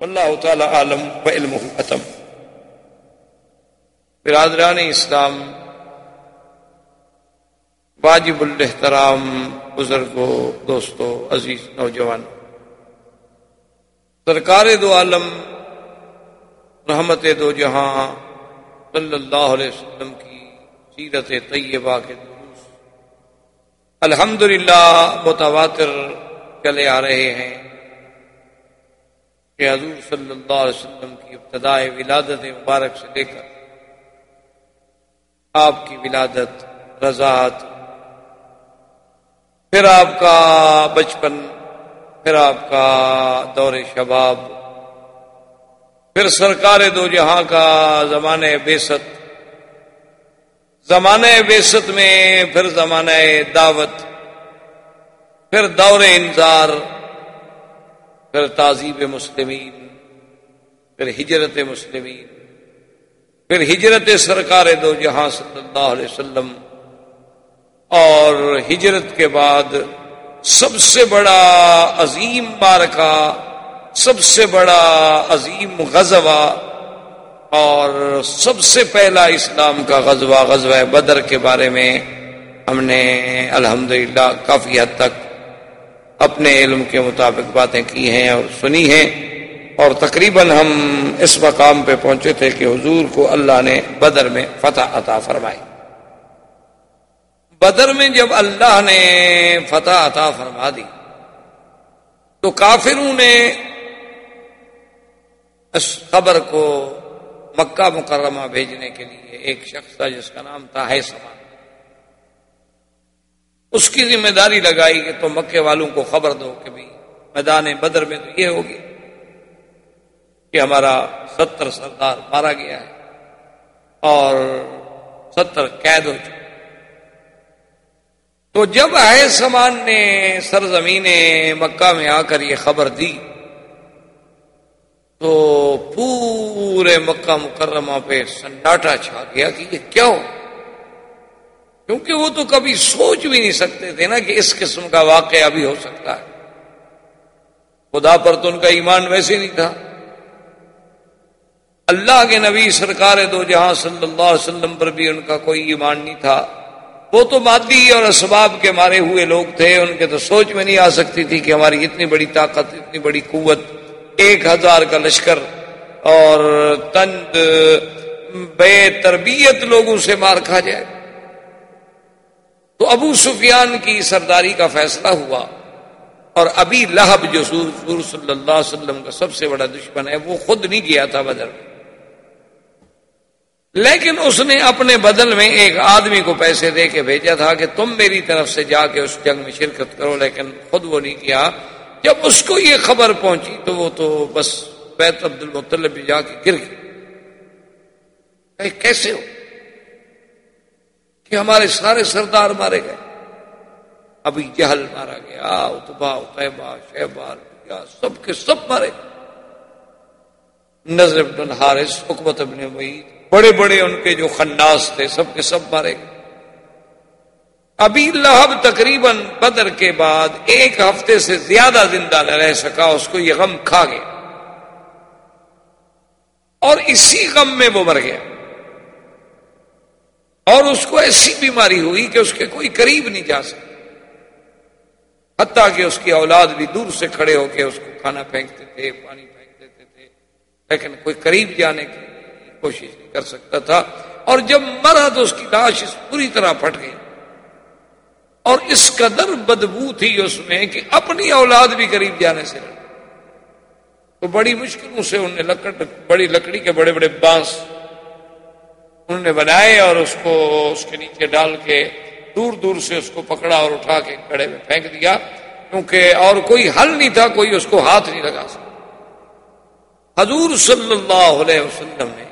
اللہ تعالی عالم و علم ختم برادران اسلام، واجب الحترام بزرگوں، دوستوں، عزیز نوجوان۔ سرکار دو عالم، رحمت دو جہاں، صلی اللہ علیہ وسلم کی سیرت طیبہ کے دروس۔ الحمد متواتر چلے آ رہے ہیں۔ کہ حضور صلی اللہ علیہ وسلم کی ابتدائے ولادت مبارک سے لے کر آپ کی ولادت رضاعت، پھر آپ کا بچپن، پھر آپ کا دور شباب، پھر سرکار دو جہاں کا زمانہ بیست زمانہ بیست میں پھر زمانہ دعوت، پھر دور انظار پھر تہذیب مسلمین، پھر ہجرت مسلمین، پھر ہجرت سرکار دو جہاں صلی اللہ علیہ وسلم، اور ہجرت کے بعد سب سے بڑا عظیم مارکا سب سے بڑا عظیم غزوہ، اور سب سے پہلا اسلام کا غزوہ غزوہ بدر کے بارے میں ہم نے الحمدللہ کافی حد تک اپنے علم کے مطابق باتیں کی ہیں اور سنی ہیں اور تقریباً ہم اس مقام پہ پہنچے تھے کہ حضور کو اللہ نے بدر میں فتح عطا فرمائی۔ بدر میں جب اللہ نے فتح عطا فرما دی، تو کافروں نے اس خبر کو مکہ مکرمہ بھیجنے کے لیے ایک شخص تھا جس کا نام تھا ہے سمان اس کی ذمہ داری لگائی کہ تم مکے والوں کو خبر دو کہ بھی میدان بدر میں تو یہ ہوگی کہ ہمارا ستر سردار مارا گیا ہے اور ستر قید ہو چکے تو جب آئے سمان نے سرزمین مکہ میں آ کر یہ خبر دی تو پورے مکہ مکرمہ پہ سناٹا چھا گیا کہ یہ کیا ہو؟ کیونکہ وہ تو کبھی سوچ بھی نہیں سکتے تھے نا کہ اس قسم کا واقعہ بھی ہو سکتا ہے۔ خدا پر تو ان کا ایمان ویسے نہیں تھا۔ اللہ کے نبی سرکار دو جہاں صلی اللہ علیہ وسلم پر بھی ان کا کوئی ایمان نہیں تھا۔ وہ تو مادی اور اسباب کے مارے ہوئے لوگ تھے۔ ان کے تو سوچ میں نہیں آ سکتی تھی کہ ہماری اتنی بڑی طاقت، اتنی بڑی قوت، ایک ہزار کا لشکر اور تند، بے تربیت لوگوں سے مار کھا جائے۔ تو ابو سفیان کی سرداری کا فیصلہ ہوا اور ابھی لہب جو سور صلی اللہ علیہ وسلم کا سب سے بڑا دشمن ہے، وہ خود نہیں گیا تھا بدر۔ میں لیکن اس نے اپنے بدل میں ایک آدمی کو پیسے دے کے بھیجا تھا کہ تم میری طرف سے جا کے اس جنگ میں شرکت کرو، لیکن خود وہ نہیں کیا۔ جب اس کو یہ خبر پہنچی تو وہ تو بس بیت عبد المطلب بھی جا کے گر گئی۔ کیسے ہو؟ کہ ہمارے سارے سردار مارے گئے۔ ابھی جہل مارا گیا اتبا اتبا شہبار سب کے سب مارے۔ نظر ابن حارث حکمت ابن وعید بڑے بڑے ان کے جو خناس تھے، سب کے سب مارے۔ گئے ابھی لہب تقریباً بدر کے بعد ایک ہفتے سے زیادہ زندہ نہ رہ سکا، اس کو یہ غم کھا گیا۔ اور اسی غم میں وہ مر گیا۔ اور اس کو ایسی بیماری ہوئی کہ اس کے کوئی قریب نہیں جا سکتا حتیٰ کہ اس کی اولاد بھی دور سے کھڑے ہو کے اس کو کھانا پھینکتے تھے، پانی پھینک دیتے تھے۔ لیکن کوئی قریب جانے کی کوشش نہیں کر سکتا تھا۔ اور جب مرا تو اس کی لاش پوری طرح پھٹ گئی۔ اور اس قدر بدبو تھی اس میں کہ اپنی اولاد بھی قریب جانے سے لڑ تو بڑی مشکلوں سے انہوں نے لکڑ، بڑی لکڑی کے بڑے بڑے بانس انہوں نے بنائے اور اس کو اس کے نیچے ڈال کے دور دور سے اس کو پکڑا اور اٹھا کے کڑے میں پھینک دیا، کیونکہ اور کوئی حل نہیں تھا، کوئی اس کو ہاتھ نہیں لگا سکتا حضور صلی اللہ علیہ وسلم نے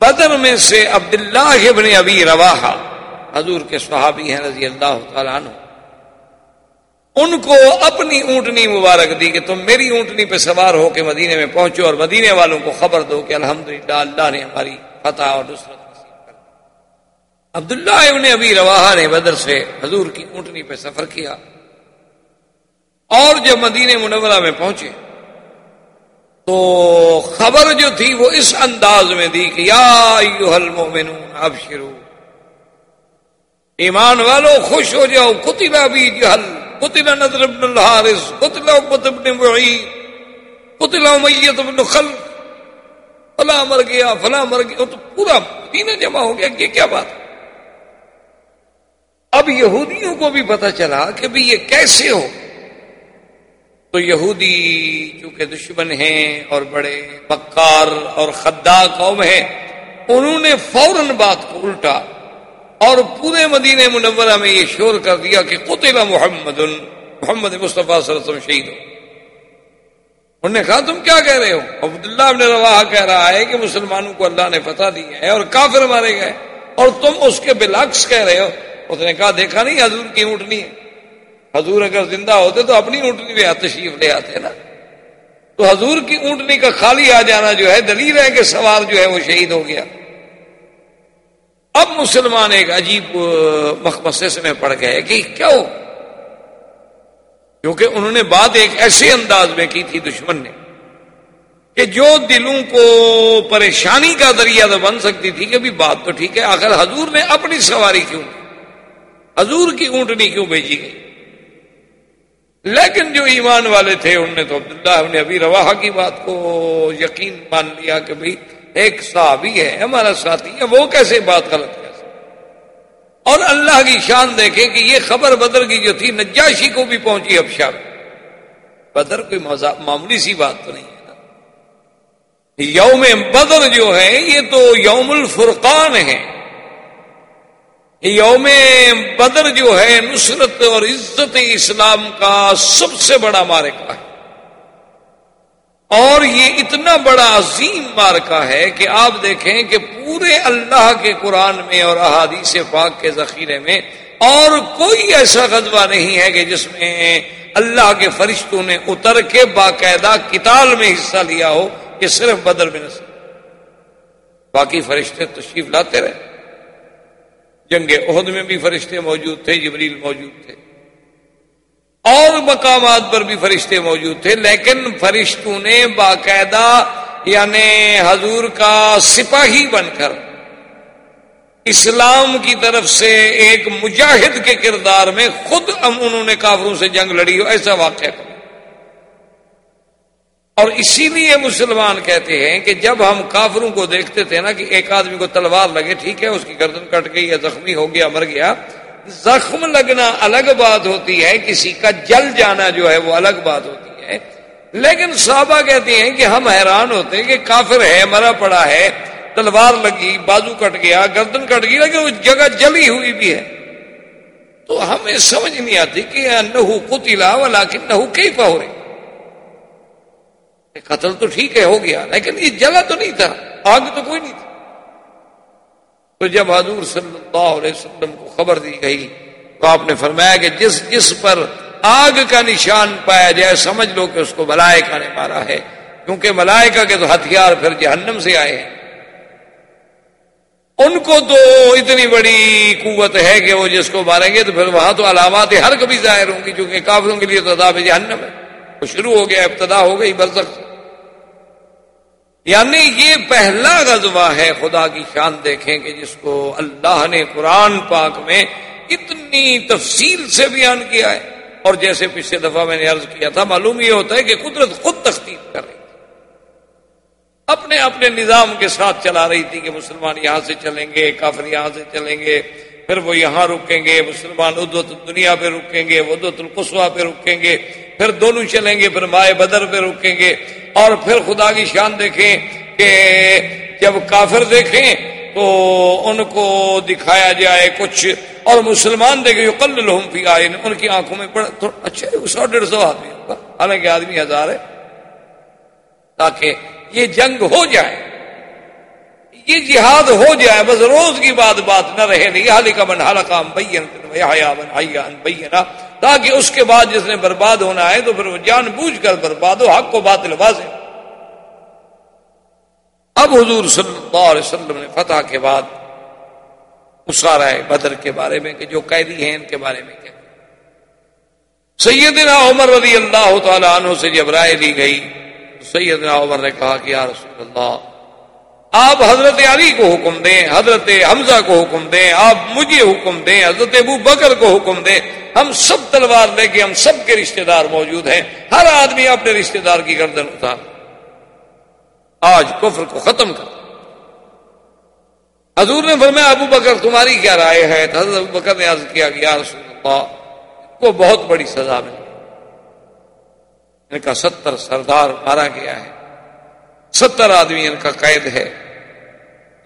بدر میں سے عبداللہ ابن ابی رواحہ، حضور کے صحابی ہیں رضی اللہ تعالیٰ عنہ، ان کو اپنی اونٹنی مبارک دی کہ تم میری اونٹنی پہ سوار ہو کے مدینے میں پہنچو اور مدینے والوں کو خبر دو کہ الحمدللہ اللہ نے ہماری فتح اور نصرت نصیب کر عبداللہ ابن ابی رواحہ نے بدر سے حضور کی اونٹنی پہ سفر کیا اور جب مدینے منورہ میں پہنچے تو خبر جو تھی وہ اس انداز میں دی کہ یا المؤمنون ابشرو، ایمان والو خوش ہو جاؤ کتلا بھی جہل کتلا نظر ابن الحارث کتلا ابن معید کتلا میت ابن خل فلاں مر گیا، فلاں مر گیا تو پورا دین جمع ہو گیا، یہ کیا بات؟ اب یہودیوں کو بھی پتا چلا کہ بھی یہ کیسے ہو؟ تو یہودی چونکہ دشمن ہیں اور بڑے بکار اور خدا قوم ہیں، انہوں نے فوراً بات کو الٹا اور پورے مدینہ منورہ میں یہ شور کر دیا کہ قطب محمد محمد مصطفیٰ صلی اللہ علیہ وسلم شہید ہو۔ انہوں نے کہا، تم کیا کہہ رہے ہو؟ عبداللہ ابن روا کہہ رہا ہے کہ مسلمانوں کو اللہ نے فتح دی ہے اور کافر مارے گئے اور تم اس کے بلاکس کہہ رہے ہو؟ اس نے کہا، دیکھا نہیں حضور کی اونٹنی ہے۔ حضور اگر زندہ ہوتے تو اپنی اونٹنی میں تشریف لے آتے نا۔ تو حضور کی اونٹنی کا خالی آ جانا جو ہے، دلیل ہے کہ سوار جو ہے وہ شہید ہو گیا۔ اب مسلمان ایک عجیب مخمسے میں پڑ گئے کہ کیوں کیونکہ انہوں نے بات ایک ایسے انداز میں کی تھی دشمن نے کہ جو دلوں کو پریشانی کا ذریعہ تو بن سکتی تھی کہ بھی بات تو ٹھیک ہے، آخر حضور نے اپنی سواری کیوں حضور کی اونٹنی کیوں بھیجی گئی؟ لیکن جو ایمان والے تھے، انہوں نے تو عبداللہ نے ابھی روا کی بات کو یقین مان لیا کہ بھائی ایک صحابی ہے، ہمارا ساتھی ہے، وہ کیسے بات غلط کر سکتے اور اللہ کی شان دیکھے کہ یہ خبر بدر کی جو تھی، نجاشی کو بھی پہنچی ابشا بدر کوئی معمولی سی بات تو نہیں ہے۔ نا یوم بدر جو ہے، یہ تو یوم الفرقان ہے۔ یوم بدر جو ہے، نصرت اور عزت اسلام کا سب سے بڑا مارکا ہے۔ اور یہ اتنا بڑا عظیم مارکا ہے کہ آپ دیکھیں کہ پورے اللہ کے قرآن میں اور احادیث پاک کے ذخیرے میں اور کوئی ایسا غذبہ نہیں ہے کہ جس میں اللہ کے فرشتوں نے اتر کے باقاعدہ کتاب میں حصہ لیا ہو کہ صرف بدر میں نصر باقی فرشتے تشریف لاتے رہے۔ جنگ عہد میں بھی فرشتے موجود تھے، جبریل موجود تھے۔ اور مقامات پر بھی فرشتے موجود تھے، لیکن فرشتوں نے باقاعدہ یعنی حضور کا سپاہی بن کر اسلام کی طرف سے ایک مجاہد کے کردار میں خود انہوں نے کافروں سے جنگ لڑی ہو، ایسا واقعہ اور اسی لیے مسلمان کہتے ہیں کہ جب ہم کافروں کو دیکھتے تھے نا کہ ایک آدمی کو تلوار لگے، ٹھیک ہے، اس کی گردن کٹ گئی یا زخمی ہو گیا، مر گیا زخم لگنا الگ بات ہوتی ہے، کسی کا جل جانا جو ہے وہ الگ بات ہوتی ہے۔ لیکن صحابہ کہتے ہیں کہ ہم حیران ہوتے ہیں کہ کافر ہے، مرا پڑا ہے، تلوار لگی، بازو کٹ گیا، گردن کٹ گئی، لیکن اس جگہ جلی ہوئی بھی ہے۔ تو ہمیں سمجھ نہیں آتی کہ نہو قتلا والا کہ نہو کئی پہرے قتل تو ٹھیک ہے، ہو گیا، لیکن یہ جگہ تو نہیں تھا، آگ تو کوئی نہیں تھا تو جب حضور صلی اللہ علیہ وسلم کو خبر دی گئی تو آپ نے فرمایا کہ جس جس پر آگ کا نشان پایا جائے، سمجھ لو کہ اس کو ملائکہ نے مارا ہے۔ کیونکہ ملائکہ کے تو ہتھیار پھر جہنم سے آئے ہیں۔ ان کو تو اتنی بڑی قوت ہے کہ وہ جس کو ماریں گے تو پھر وہاں تو علامات ہر کبھی ظاہر ہوں گی کیونکہ کافروں کے لیے تو جہنم ہے۔ وہ شروع ہو گیا، ابتدا ہو گئی، برزخ۔ یعنی یہ پہلا غزوہ ہے خدا کی شان دیکھیں کہ جس کو اللہ نے قرآن پاک میں اتنی تفصیل سے بیان کیا ہے۔ اور جیسے پچھلے دفعہ میں نے عرض کیا تھا، معلوم یہ ہوتا ہے کہ قدرت خود تختیف کر رہی تھی۔ اپنے اپنے نظام کے ساتھ چلا رہی تھی کہ مسلمان یہاں سے چلیں گے، کافر یہاں سے چلیں گے، پھر وہ یہاں رکیں گے، مسلمان ادوت دنیا پہ رکیں گے ادوت القصوا پہ رکیں گے، پھر دونوں چلیں گے، پھر مائع بدر پہ رکیں گے۔ اور پھر خدا کی شان دیکھیں کہ جب کافر دیکھیں تو ان کو دکھایا جائے کچھ اور مسلمان دیکھیں کل لہم پی آئے ان کی آنکھوں میں بڑا اچھا سو ڈیڑھ سو آدمی ہوگا۔ حالانکہ آدمی ہزار ہے۔ تاکہ یہ جنگ ہو جائے۔ یہ جہاد ہو جائے، بس روز کی بات بات نہ رہے۔ نہیں حال کا من حال کام بینا تاکہ اس کے بعد جس نے برباد ہونا ہے تو پھر وہ جان بوجھ کر برباد ہو، حق کو بات واضح۔ اب حضور صلی اللہ علیہ وسلم نے فتح کے بعد اسارا ہے بدر کے بارے میں کہ جو قیدی ہیں ان کے بارے میں کیا۔ سیدنا عمر رضی اللہ تعالی عنہ سے جب رائے لی گئی، سیدنا عمر نے کہا کہ یا رسول اللہ آپ حضرت علی کو حکم دیں، حضرت حمزہ کو حکم دیں، آپ مجھے حکم دیں، حضرت ابو بکر کو حکم دیں۔ ہم سب تلوار لے کے ہم سب کے رشتہ دار موجود ہیں۔ ہر آدمی اپنے رشتہ دار کی گردن اتار آج کفر کو ختم کر۔ حضور نے فرمایا، ابو بکر، تمہاری کیا رائے ہے؟ حضرت ابو بکر نے عرض کیا کہ، یا رسول اللہ کو بہت بڑی سزا ملی۔ ان کا ستر سردار مارا گیا ہے۔ ستر آدمی ان کا قید ہے۔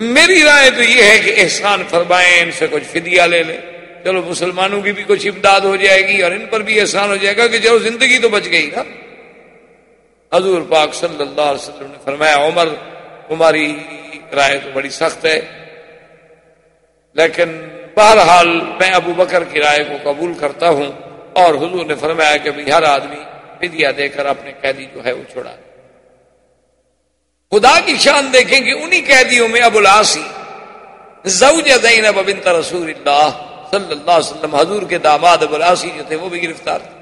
میری رائے تو یہ ہے کہ احسان فرمائیں ان سے کچھ فدیہ لے لیں چلو، مسلمانوں کی بھی کچھ امداد ہو جائے گی اور ان پر بھی احسان ہو جائے گا کہ چلو، زندگی تو بچ گئی نا۔ حضور پاک صلی اللہ علیہ وسلم نے فرمایا، عمر، تمہاری رائے تو بڑی سخت ہے۔ لیکن بہرحال میں ابو بکر کی رائے کو قبول کرتا ہوں اور حضور نے فرمایا کہ ہر آدمی فدیہ دے کر اپنے قیدی جو ہے وہ چھوڑا۔ خدا کی شان دیکھیں کہ انہی قیدیوں میں ابو العاصی، زوج زینب بنت رسول اللہ صلی اللہ علیہ وسلم، حضور کے داماد ابو العاصی جو تھے، وہ بھی گرفتار تھے۔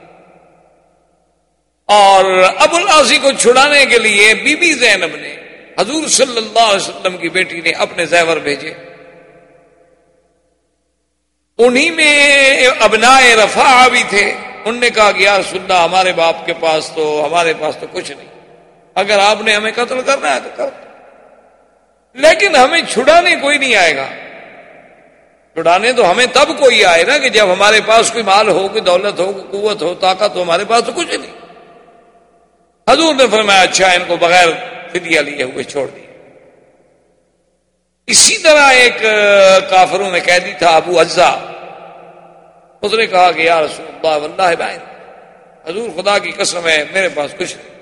اور ابو العاصی کو چھڑانے کے لیے بی بی زینب نے، حضور صلی اللہ علیہ وسلم کی بیٹی نے اپنے زیور بھیجے۔ انہی میں ابنا رفا بھی تھے۔ ان نے کہا کہ یار سننا ہمارے باپ کے پاس تو، ہمارے پاس تو کچھ نہیں۔ اگر آپ نے ہمیں قتل کرنا ہے تو کر لیکن ہمیں چھڑانے کوئی نہیں آئے گا۔ چھڑانے تو ہمیں تب کوئی آئے نا کہ جب ہمارے پاس کوئی مال ہو، کوئی دولت ہو، کوئی قوت ہو، طاقت ہو، ہمارے پاس تو کچھ نہیں۔ حضور نے فرمایا اچھا ان کو بغیر فدیہ لیے ہوئے چھوڑ دیا اسی طرح ایک کافروں میں قیدی تھا، ابو اجزا اس نے کہا کہ یا رسول اللہ، واللہ بائن۔ حضور خدا کی قسم ہے، میرے پاس کچھ نہیں۔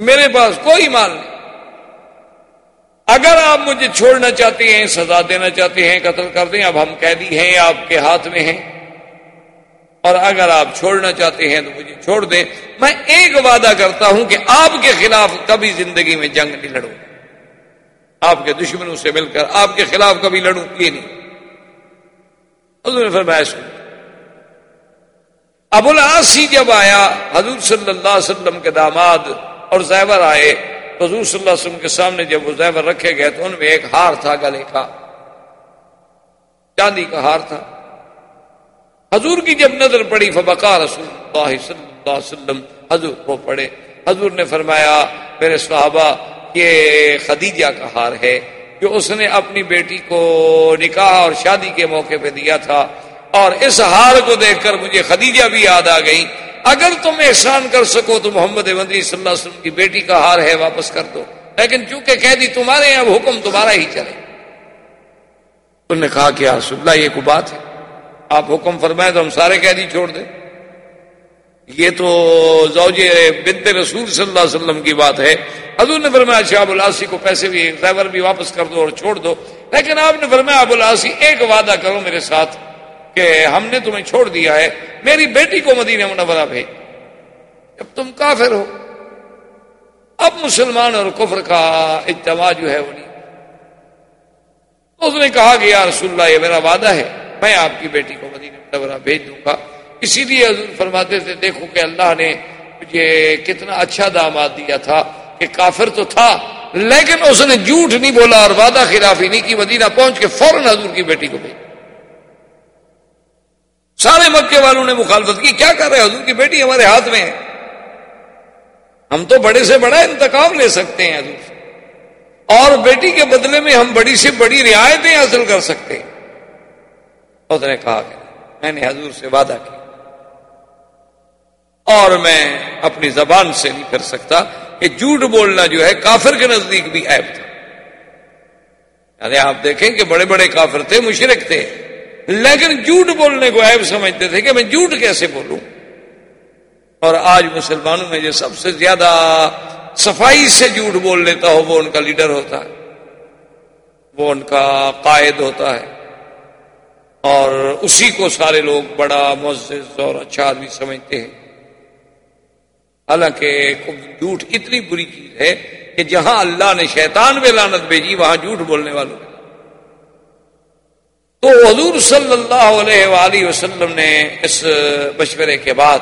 میرے پاس کوئی مال نہیں۔ اگر آپ مجھے چھوڑنا چاہتے ہیں، سزا دینا چاہتے ہیں، قتل کر دیں، اب ہم قیدی ہیں، آپ کے ہاتھ میں ہیں۔ اور اگر آپ چھوڑنا چاہتے ہیں تو مجھے چھوڑ دیں۔ میں ایک وعدہ کرتا ہوں کہ آپ کے خلاف کبھی زندگی میں جنگ نہیں لڑوں۔ آپ کے دشمنوں سے مل کر آپ کے خلاف کبھی لڑوں، یہ نہیں۔ حضور نے فرمایا سن ابو العاصی جب آیا، حضور صلی اللہ علیہ وسلم کے داماد اور زیور آئے۔ حضور صلی اللہ علیہ وسلم کے سامنے جب وہ زیور رکھے گئے تو ان میں ایک ہار تھا، گلے کا۔ چاندی کا ہار تھا۔ حضور کی جب نظر پڑی، فبقا رسول اللہ صلی اللہ علیہ وسلم حضور کو پڑے حضور نے فرمایا، میرے صحابہ، یہ خدیجہ کا ہار ہے جو اس نے اپنی بیٹی کو نکاح اور شادی کے موقع پہ دیا تھا۔ اور اس ہار کو دیکھ کر مجھے خدیجہ بھی یاد آ گئی اگر تم احسان کر سکو تو محمد مدری صلی اللہ علیہ وسلم کی بیٹی کا ہار ہے واپس کر دو۔ لیکن چونکہ قیدی تمہارے اب حکم تمہارا ہی چلے۔ انہوں نے کہا کہ رسول اللہ، یہ کو بات ہے۔ آپ حکم فرمائے تو ہم سارے قیدی چھوڑ دیں۔ یہ تو زوج بنت رسول صلی اللہ علیہ وسلم کی بات ہے۔ حضور نے فرمایا شاہ ابو الاسی کو پیسے بھی، ڈرائیور بھی واپس کر دو اور چھوڑ دو۔ لیکن آپ نے فرمایا، ابو الاسی ایک وعدہ کرو میرے ساتھ۔ کہ ہم نے تمہیں چھوڑ دیا ہے، میری بیٹی کو مدینہ منورہ بھیج۔ جب تم کافر ہو، اب مسلمان اور کفر کا اجتماع جو ہے وہ نہیں۔ اس نے کہا کہ یا رسول اللہ، یہ میرا وعدہ ہے، میں آپ کی بیٹی کو مدینہ منورہ بھیج دوں گا۔ اسی لیے حضور فرماتے تھے، دیکھو کہ اللہ نے مجھے کتنا اچھا داماد دیا تھا کہ کافر تو تھا، لیکن اس نے جھوٹ نہیں بولا اور وعدہ خلافی نہیں کی۔ مدینہ پہنچ کے فوراً حضور کی بیٹی کو بھیج۔ سارے مکے والوں نے مخالفت کی۔ کیا کر رہے حضور کی بیٹی ہمارے ہاتھ میں ہے۔ ہم تو بڑے سے بڑا انتقام لے سکتے ہیں حضور۔ سے اور بیٹی کے بدلے میں ہم بڑی سے بڑی رعایتیں حاصل کر سکتے ہیں۔ اس نے کہا کہ میں نے حضور سے وعدہ کیا۔ اور میں اپنی زبان سے نہیں کر سکتا کہ جھوٹ بولنا جو ہے کافر کے نزدیک بھی عیب تھا۔ یعنی آپ دیکھیں کہ بڑے بڑے کافر تھے مشرق تھے۔ لیکن جھوٹ بولنے کو عیب سمجھتے تھے کہ میں جھوٹ کیسے بولوں؟ اور آج مسلمانوں میں جو سب سے زیادہ صفائی سے جھوٹ بول لیتا ہو وہ ان کا لیڈر ہوتا ہے۔ وہ ان کا قائد ہوتا ہے۔ اور اسی کو سارے لوگ بڑا معزز اور اچھا آدمی سمجھتے ہیں۔ حالانکہ جھوٹ اتنی بری چیز ہے کہ جہاں اللہ نے شیطان میں لانت بھیجی، وہاں جھوٹ بولنے والوں تو حضور صلی اللہ علیہ وآلہ وسلم نے اس مشورے کے بعد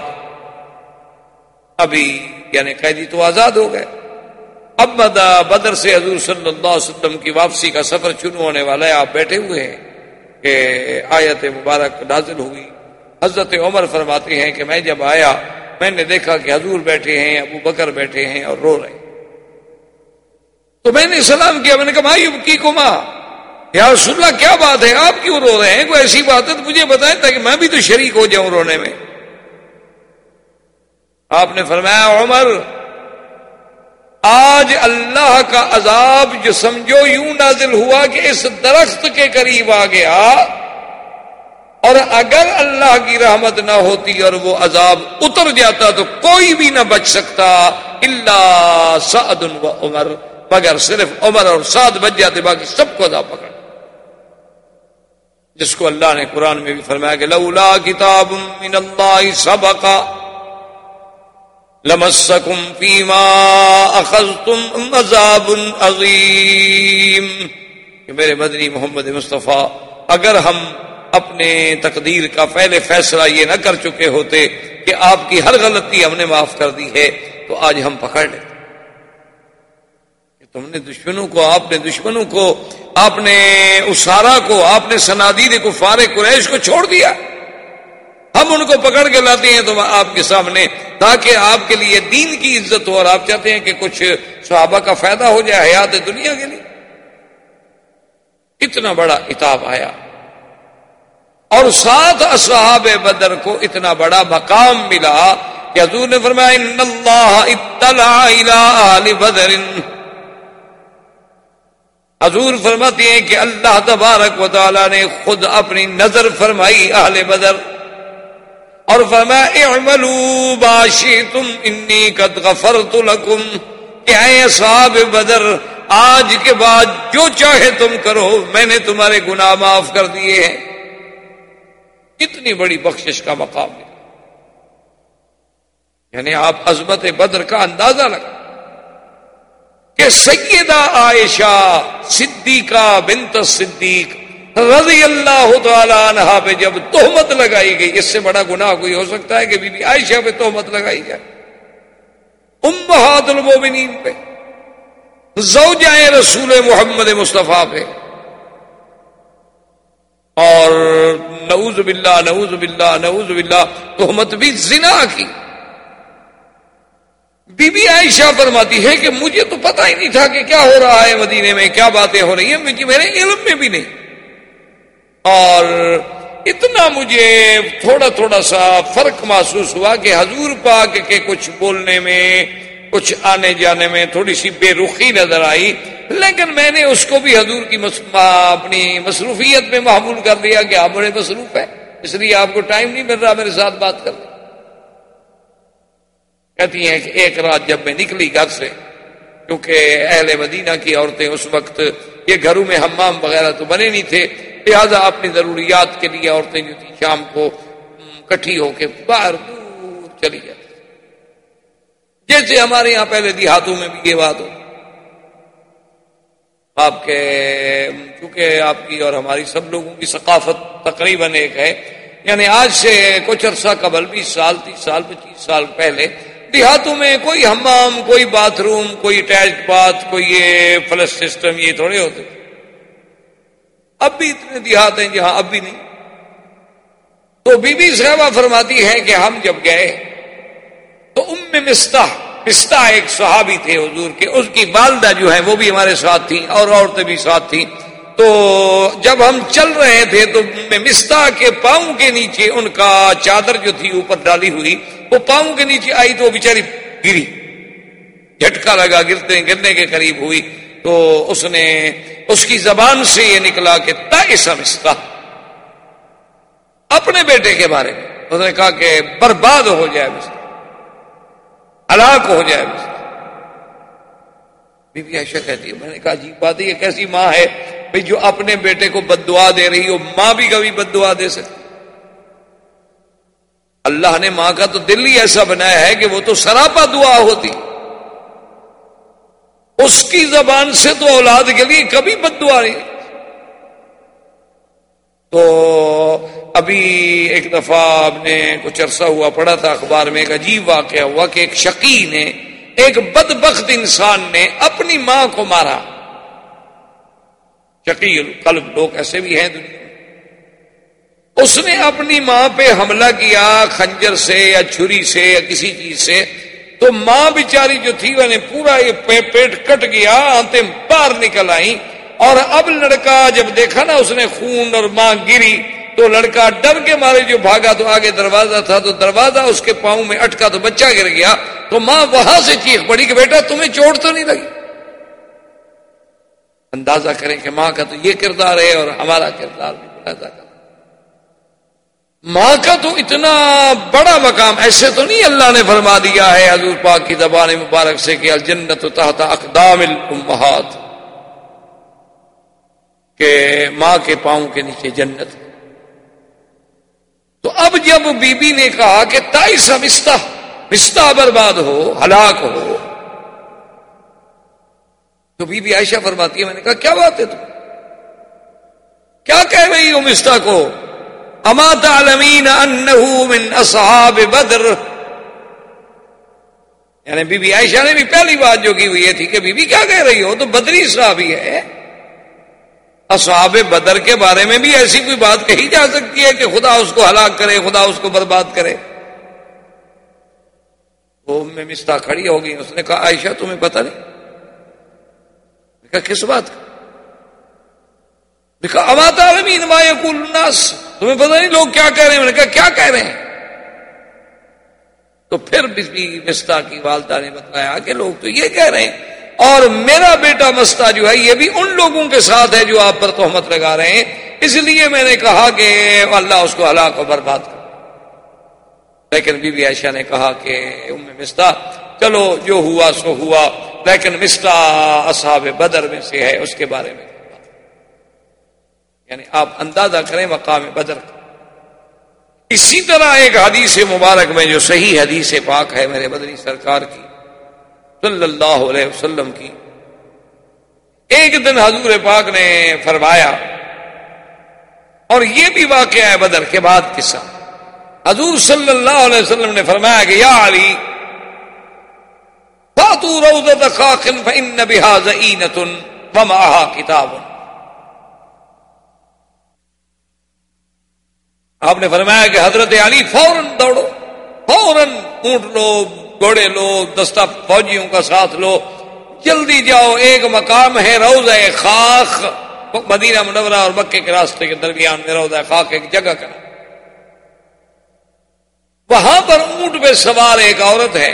ابھی یعنی قیدی تو آزاد ہو گئے۔ اب بدا بدر سے حضور صلی اللہ علیہ وسلم کی واپسی کا سفر شروع ہونے والا ہے۔ آپ بیٹھے ہوئے ہیں کہ آیت مبارک نازل ہوئی۔ حضرت عمر فرماتے ہیں کہ میں جب آیا، میں نے دیکھا کہ حضور بیٹھے ہیں، ابو بکر بیٹھے ہیں اور رو رہے ہیں۔ تو میں نے سلام کیا، میں نے کہا، بھائی کی کما؟ یا رسول اللہ، کیا بات ہے؟ آپ کیوں رو رہے ہیں؟ کوئی ایسی بات ہے تو مجھے بتائیں تاکہ میں بھی تو شریک ہو جاؤں رونے میں۔ آپ نے فرمایا، عمر، آج اللہ کا عذاب جو سمجھو یوں نازل ہوا کہ اس درخت کے قریب آ گیا اور اگر اللہ کی رحمت نہ ہوتی اور وہ عذاب اتر جاتا تو کوئی بھی نہ بچ سکتا اللہ سعد و عمر۔ مگر صرف عمر اور سعد بچ جاتے، باقی سب کو عذاب پکڑ۔ جس کو اللہ نے قرآن میں بھی فرمایا کہ لولا کتاب من اللہ سبقا لمسکم فیما اخذتم عذاب عظیم۔ کہ میرے مدنی محمد مصطفیٰ، اگر ہم اپنے تقدیر کا پہلے فیصلہ یہ نہ کر چکے ہوتے کہ آپ کی ہر غلطی ہم نے معاف کر دی ہے، تو آج ہم پکڑ لیتے تم نے دشمنوں کو، آپ نے دشمنوں کو، آپ نے اسارا کو، آپ نے سنادید کو فارے قریش کو چھوڑ دیا۔ ہم ان کو پکڑ کے لاتے ہیں تو آپ کے سامنے، تاکہ آپ کے لیے دین کی عزت ہو اور آپ چاہتے ہیں کہ کچھ صحابہ کا فائدہ ہو جائے حیات دنیا کے لیے۔ اتنا بڑا اتاب آیا۔ اور ساتھ اصحاب بدر کو اتنا بڑا مقام ملا کہ حضور نے فرمایا، ان اللہ اطلع الى بدر حضور فرماتے ہیں کہ اللہ تبارک و تعالی نے خود اپنی نظر فرمائی اہل بدر اور فرمایا، اعملوا باشیتم، انی قد غفرت لکم۔ کہ اے اصحاب بدر، آج کے بعد جو چاہے تم کرو، میں نے تمہارے گناہ معاف کر دیے ہیں۔ اتنی بڑی بخشش کا مقام ملا یعنی آپ عظمت بدر کا اندازہ لگا۔ کہ سیدہ عائشہ صدیقہ بنت صدیق رضی اللہ تعالیٰ عنہ پہ جب تہمت لگائی گئی، اس سے بڑا گناہ کوئی ہو سکتا ہے کہ بی بی عائشہ پہ تہمت لگائی جائے؟ امہات المومنین پہ، زوجائے رسول محمد مصطفیٰ پہ۔ اور نعوذ باللہ نعوذ باللہ نعوذ باللہ، تہمت بھی زنا کی۔ بی بی عائشہ فرماتی ہے کہ مجھے تو پتہ ہی نہیں تھا کہ کیا ہو رہا ہے مدینے میں، کیا باتیں ہو رہی ہیں میرے علم میں بھی نہیں۔ اور اتنا مجھے تھوڑا تھوڑا سا فرق محسوس ہوا کہ حضور پاک کے کچھ بولنے میں، کچھ آنے جانے میں تھوڑی سی بے رخی نظر آئی۔ لیکن میں نے اس کو بھی حضور کی اپنی مصروفیت میں معمول کر دیا کہ آپ بڑے مصروف ہیں، اس لیے آپ کو ٹائم نہیں مل رہا میرے ساتھ بات کر کہتی ہیں کہ ایک رات جب میں نکلی گھر سے، کیونکہ اہل مدینہ کی عورتیں اس وقت یہ گھروں میں ہمام وغیرہ تو بنے نہیں تھے، لہٰذا اپنی ضروریات کے لیے عورتیں جو تھیں شام کو کٹھی ہو کے باہر دور چلی جاتی جیسے ہمارے یہاں پہلے دیہاتوں میں بھی یہ بات ہو۔ آپ کے، چونکہ آپ کی اور ہماری سب لوگوں کی ثقافت تقریباً ایک ہے یعنی آج سے کچھ عرصہ قبل، بیس سال، تیس سال، پچیس سال پہلے دیہاتوں میں کوئی ہمام کوئی باتھ روم کوئی اٹیچ باتھ کوئی یہ فلش سسٹم، یہ تھوڑے ہوتے اب بھی اتنے دیہات ہیں جہاں اب بھی نہیں۔ تو بی بی صاحبہ فرماتی ہے کہ ہم جب گئے، تو ام مستہ مستہ ایک صحابی تھے حضور کے، اس کی والدہ جو ہے وہ بھی ہمارے ساتھ تھیں، اور عورتیں بھی ساتھ تھیں۔ تو جب ہم چل رہے تھے تو مستا کے پاؤں کے نیچے ان کا چادر جو تھی اوپر ڈالی ہوئی وہ پاؤں کے نیچے آئی تو وہ بیچاری گری۔ جھٹکا لگا، گرتے، گرنے کے قریب ہوئی۔ تو اس نے اس کی زبان سے یہ نکلا کہ تائسا مستا اپنے بیٹے کے بارے میں۔ اس نے کہا کہ برباد ہو جائے مستا ہلاک ہو جائے مستا بی بی کہتی ہے، میں نے کہا جی بات یہ کیسی ماں ہے؟ بھائی جو اپنے بیٹے کو بد دعا دے رہی ہو، ماں بھی کبھی بد دعا دے سکتی۔ اللہ نے ماں کا تو دل ہی ایسا بنایا ہے کہ وہ تو سراپا دعا ہوتی۔ اس کی زبان سے تو اولاد کے لیے کبھی بد دعا نہیں۔ تو ابھی ایک دفعہ آپ نے کچھ عرصہ ہوا پڑا تھا اخبار میں، ایک عجیب واقعہ ہوا کہ ایک شقی نے، ایک بدبخت انسان نے اپنی ماں کو مارا۔ شقی، قلب، لوگ ایسے بھی ہیں دنیا اس نے اپنی ماں پہ حملہ کیا، خنجر سے یا چھری سے یا کسی چیز سے۔ تو ماں بیچاری جو تھی وہ نے پورا یہ پیٹ کٹ گیا آتے باہر نکل آئی اور اب لڑکا جب دیکھا نا، اس نے خون اور ماں گری، تو لڑکا ڈر کے مارے جو بھاگا تو آگے دروازہ تھا، تو دروازہ اس کے پاؤں میں اٹکا تو بچہ گر گیا۔ تو ماں وہاں سے چیخ پڑی کہ بیٹا، تمہیں چوٹ تو نہیں لگی؟ اندازہ کریں کہ ماں کا تو یہ کردار ہے اور ہمارا کردار بھی اندازہ ماں کا تو اتنا بڑا مقام، ایسے تو نہیں اللہ نے فرما دیا ہے حضور پاک کی زبان مبارک سے کہ الجنت تحت اقدام الامہات، کہ ماں کے پاؤں کے نیچے جنت۔ تو اب جب بی بی نے کہا کہ تائی سب رشتہ برباد ہو، ہلاک ہو، تو بی بی عائشہ فرماتی ہے، میں نے کہا، کیا بات ہے تم کیا کہہ رہی ہو مستا کو؟ اما تعلمین انہو من اصحاب بدر؟ یعنی بی بی عائشہ نے بھی پہلی بات جو کی ہوئی تھی کہ بی بی کیا کہہ رہی ہو تو بدری صحابی ہے۔ اصحاب بدر کے بارے میں بھی ایسی کوئی بات کہی جا سکتی ہے کہ خدا اس کو ہلاک کرے، خدا اس کو برباد کرے۔ وہ میں مستا کھڑی ہو گئی، اس نے کہا، عائشہ، تمہیں پتہ نہیں؟ کہا، کس بات کا دیکھا اماتا رمین ما یقول الناس۔ تمہیں پتہ نہیں لوگ کیا کہہ رہے ہیں؟ میں نے کہا، کیا کہہ رہے ہیں؟ تو پھر بھی مستا کی والدہ نے بتایا کہ لوگ تو یہ کہہ رہے ہیں، اور میرا بیٹا مستا جو ہے، یہ بھی ان لوگوں کے ساتھ ہے جو آپ پر تہمت لگا رہے ہیں۔ اس لیے میں نے کہا کہ اللہ اس کو ہلاک و برباد کر۔ لیکن بی بی عائشہ نے کہا کہ، ام مستا چلو جو ہوا سو ہوا، لیکن مستا اصحاب بدر میں سے ہے، اس کے بارے میں۔ یعنی آپ اندازہ کریں مقام بدر کا۔ اسی طرح ایک حدیث مبارک میں جو صحیح حدیث پاک ہے میرے بدری سرکار کی، صلی اللہ علیہ وسلم کی۔ ایک دن حضور پاک نے فرمایا، اور یہ بھی واقعہ ہے بدر کے بعد قصہ۔ حضور صلی اللہ علیہ وسلم نے فرمایا کہ، یا علی، فاتو روزت خاقن فإن بها زئینت ومعها کتاب۔ آپ نے فرمایا کہ حضرت علی فوراً دوڑو، فوراً اونٹ لو، گھوڑے لو، دستہ فوجیوں کا ساتھ لو، جلدی جاؤ، ایک مقام ہے روز خاک، مدینہ منورہ اور مکے کے راستے کے درمیان میں روز خاک ایک جگہ کا۔ وہاں پر اونٹ پہ سوار ایک عورت ہے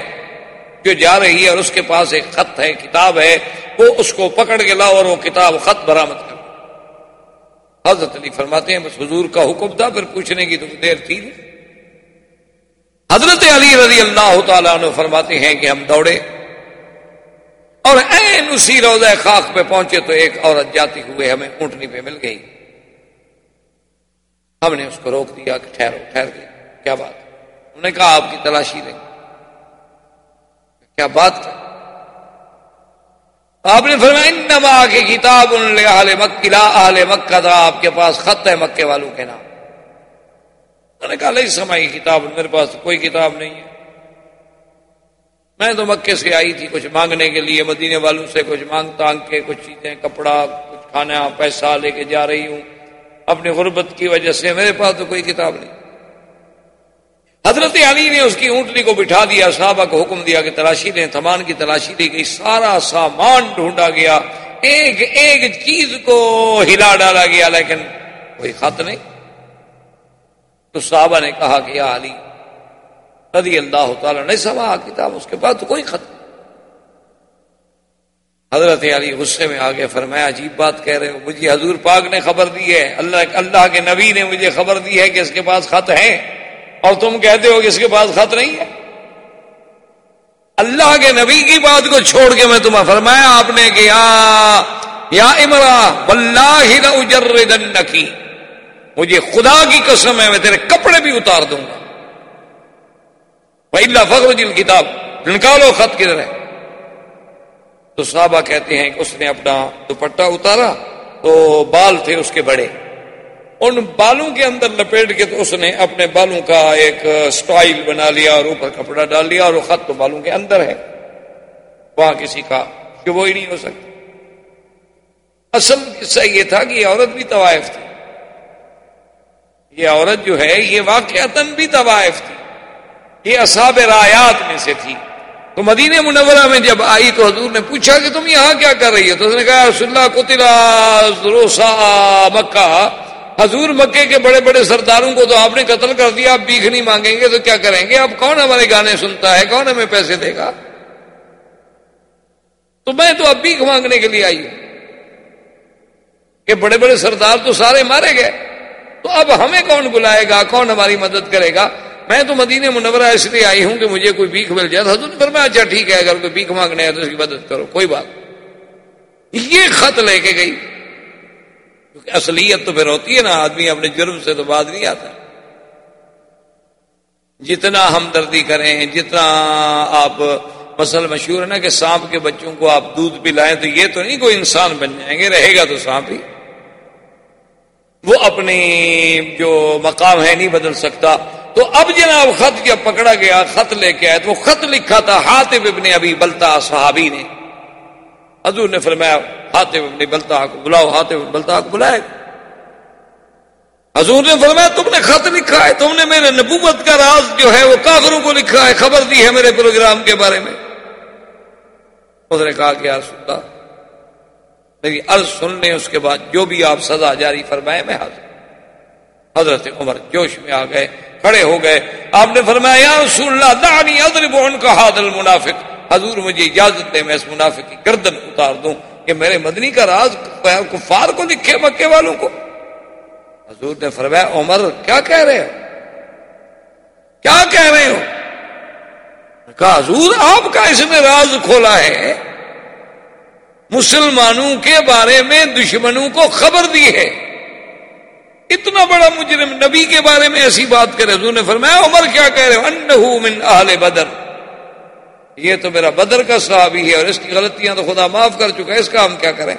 جو جا رہی ہے اور اس کے پاس ایک خط ہے کتاب ہے، وہ اس کو پکڑ کے لاؤ اور وہ کتاب خط برامد کر حضرت علی فرماتے ہیں، بس حضور کا حکم تھا پھر پوچھنے کی تو دیر تھی نہیں۔ حضرت علی رضی اللہ تعالیٰ عنہ فرماتے ہیں کہ ہم دوڑے اور این اسی روزہ خاک پہ پہنچے تو ایک عورت جاتی ہوئے ہمیں اونٹنی پہ مل گئی۔ ہم نے اس کو روک دیا کہ ٹھہرو، ٹھہر گئی کیا بات؟ انہوں نے کہا، آپ کی تلاشی لیں کیا بات؟ کیا آپ نے فرمایا، انما کی کتاب اہل مکلا اہل مکہ تھا آپ کے پاس خط ہے مکے والوں کے نام۔ میں نے کہا نہیں سمائی کتاب میرے پاس کوئی کتاب نہیں ہے۔ میں تو مکے سے آئی تھی کچھ مانگنے کے لیے، مدینے والوں سے کچھ مانگ تانگ کے، کچھ چیزیں، کپڑا، کچھ کھانا، پیسہ لے کے جا رہی ہوں۔ اپنی غربت کی وجہ سے میرے پاس تو کوئی کتاب نہیں۔ حضرت علی نے اس کی اونٹنی کو بٹھا دیا، صحابہ کو حکم دیا کہ تلاشی لیں تھمان کی تلاشی لی گئی، سارا سامان ڈھونڈا گیا۔ ایک ایک چیز کو ہلا ڈالا گیا، لیکن کوئی خط نہیں۔ تو صحابہ نے کہا کہ یا علی، رضی اللہ تعالیٰ نے سوا کتاب، اس کے بعد تو کوئی خط نہیں۔ حضرت علی غصے میں آگے فرمایا، عجیب بات کہہ رہے ہو، مجھے حضور پاک نے خبر دی ہے، اللہ اللہ کے نبی نے مجھے خبر دی ہے کہ اس کے پاس خط ہے اور تم کہتے ہو کہ اس کے پاس خط نہیں ہے؟ اللہ کے نبی کی بات کو چھوڑ کے میں تمہیں فرمایا، آپ نے کہ یا امرا واللہ کی مجھے خدا کی قسم ہے، میں تیرے کپڑے بھی اتار دوں گا۔ اللہ فخر جن کتاب نکالو خط کدھر ہے؟ تو صحابہ کہتے ہیں کہ اس نے اپنا دوپٹہ اتارا، تو بال تھے اس کے بڑے۔ ان بالوں کے اندر لپیٹ کے تو اس نے اپنے بالوں کا ایک سٹائل بنا لیا اور اوپر کپڑا ڈال لیا اور وہ خط تو بالوں کے اندر ہے۔ وہاں کسی کا کہ وہ ہی نہیں ہو سکتا۔ اصل قصہ یہ تھا کہ یہ عورت بھی طوائف تھی۔ یہ عورت جو ہے یہ واقع بھی طوائف تھی۔ یہ اصحاب رایات میں سے تھی۔ تو مدینہ منورہ میں جب آئی تو حضور نے پوچھا کہ تم یہاں کیا کر رہی ہو؟ تو اس نے کہا رسول اللہ قطلا مکہ۔ حضور مکے کے بڑے بڑے سرداروں کو تو آپ نے قتل کر دیا، آپ بیک نہیں مانگیں گے تو کیا کریں گے؟ اب کون ہمارے گانے سنتا ہے؟ کون ہمیں پیسے دے گا؟ تو میں تو اب بیک مانگنے کے لیے آئی ہوں کہ بڑے بڑے سردار تو سارے مارے گئے۔ تو اب ہمیں کون بلائے گا؟ کون ہماری مدد کرے گا؟ میں تو مدینہ منورہ اس لیے آئی ہوں کہ مجھے کوئی بیک مل جائے۔ حضور نے فرمایا اچھا ٹھیک ہے، اگر کوئی بیک مانگنے ہے تو اس کی مدد کرو، کوئی بات یہ خط لے کے گئی۔ کیونکہ اصلیت تو پھر ہوتی ہے نا، آدمی اپنے جرم سے تو بات نہیں آتا۔ جتنا ہمدردی کریں، جتنا آپ مسل مشہور ہے نا کہ سانپ کے بچوں کو آپ دودھ پلائیں تو یہ تو نہیں کوئی انسان بن جائیں گے، رہے گا تو سانپ ہی۔ وہ اپنی جو مقام ہے نہیں بدل سکتا۔ تو اب جناب خط جب پکڑا گیا، خط لے کے آئے تو وہ خط لکھا تھا ہاتھ ابن ابھی بلتا صحابی نے۔ حضور نے فرمایا ہاتھ ابن بلتا کو بلاؤ ہاتھ بلتا کو بلائے۔ حضور نے فرمایا، تم نے خط لکھا ہے، تم نے میرے نبوت کا راز جو ہے، وہ کاغروں کو لکھا ہے، خبر دی ہے میرے پروگرام کے بارے میں۔ اس نے کہا کہ اللہ، میری عرض سن لیں، اس کے بعد جو بھی آپ سزا جاری فرمائے، میں حاضر حضرت عمر جوش میں آ گئے، کھڑے ہو گئے۔ آپ نے فرمایا، یا رسول اللہ دانی اضرب ان کا حاضر المنافق۔ حضور مجھے اجازت دے، میں اس منافق کی گردن اتار دوں کہ میرے مدنی کا راز کفار کو لکھے، مکے والوں کو۔ حضور نے فرمایا، عمر، کیا کہہ رہے ہو؟ کیا کہہ رہے ہو؟ کہا، حضور، آپ کا اس نے راز کھولا ہے مسلمانوں کے بارے میں، دشمنوں کو خبر دی ہے۔ اتنا بڑا مجرم نبی کے بارے میں ایسی بات کرے، حضور نے فرمایا، عمر، کیا کہہ رہے ہو؟ انہو من اہل بدر۔ یہ تو میرا بدر کا صحابی ہے اور اس کی غلطیاں تو خدا معاف کر چکا ہے، اس کا ہم کیا کریں؟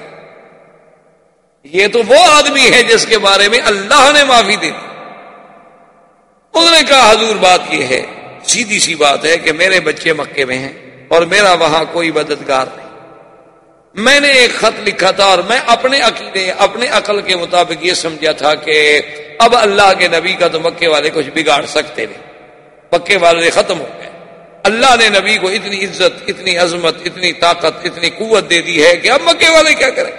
یہ تو وہ آدمی ہے جس کے بارے میں اللہ نے معافی دی۔ اس نے کہا، حضور، بات یہ ہے، سیدھی سی بات ہے کہ میرے بچے مکے میں ہیں اور میرا وہاں کوئی مددگار نہیں۔ میں نے ایک خط لکھا تھا اور میں اپنے عقیدے، اپنے عقل کے مطابق یہ سمجھا تھا کہ اب اللہ کے نبی کا تو مکے والے کچھ بگاڑ سکتے نہیں۔ مکے والے ختم ہو گئے۔ اللہ نے نبی کو اتنی عزت، اتنی عظمت، اتنی طاقت، اتنی قوت دے دی ہے کہ اب مکے والے کیا کریں؟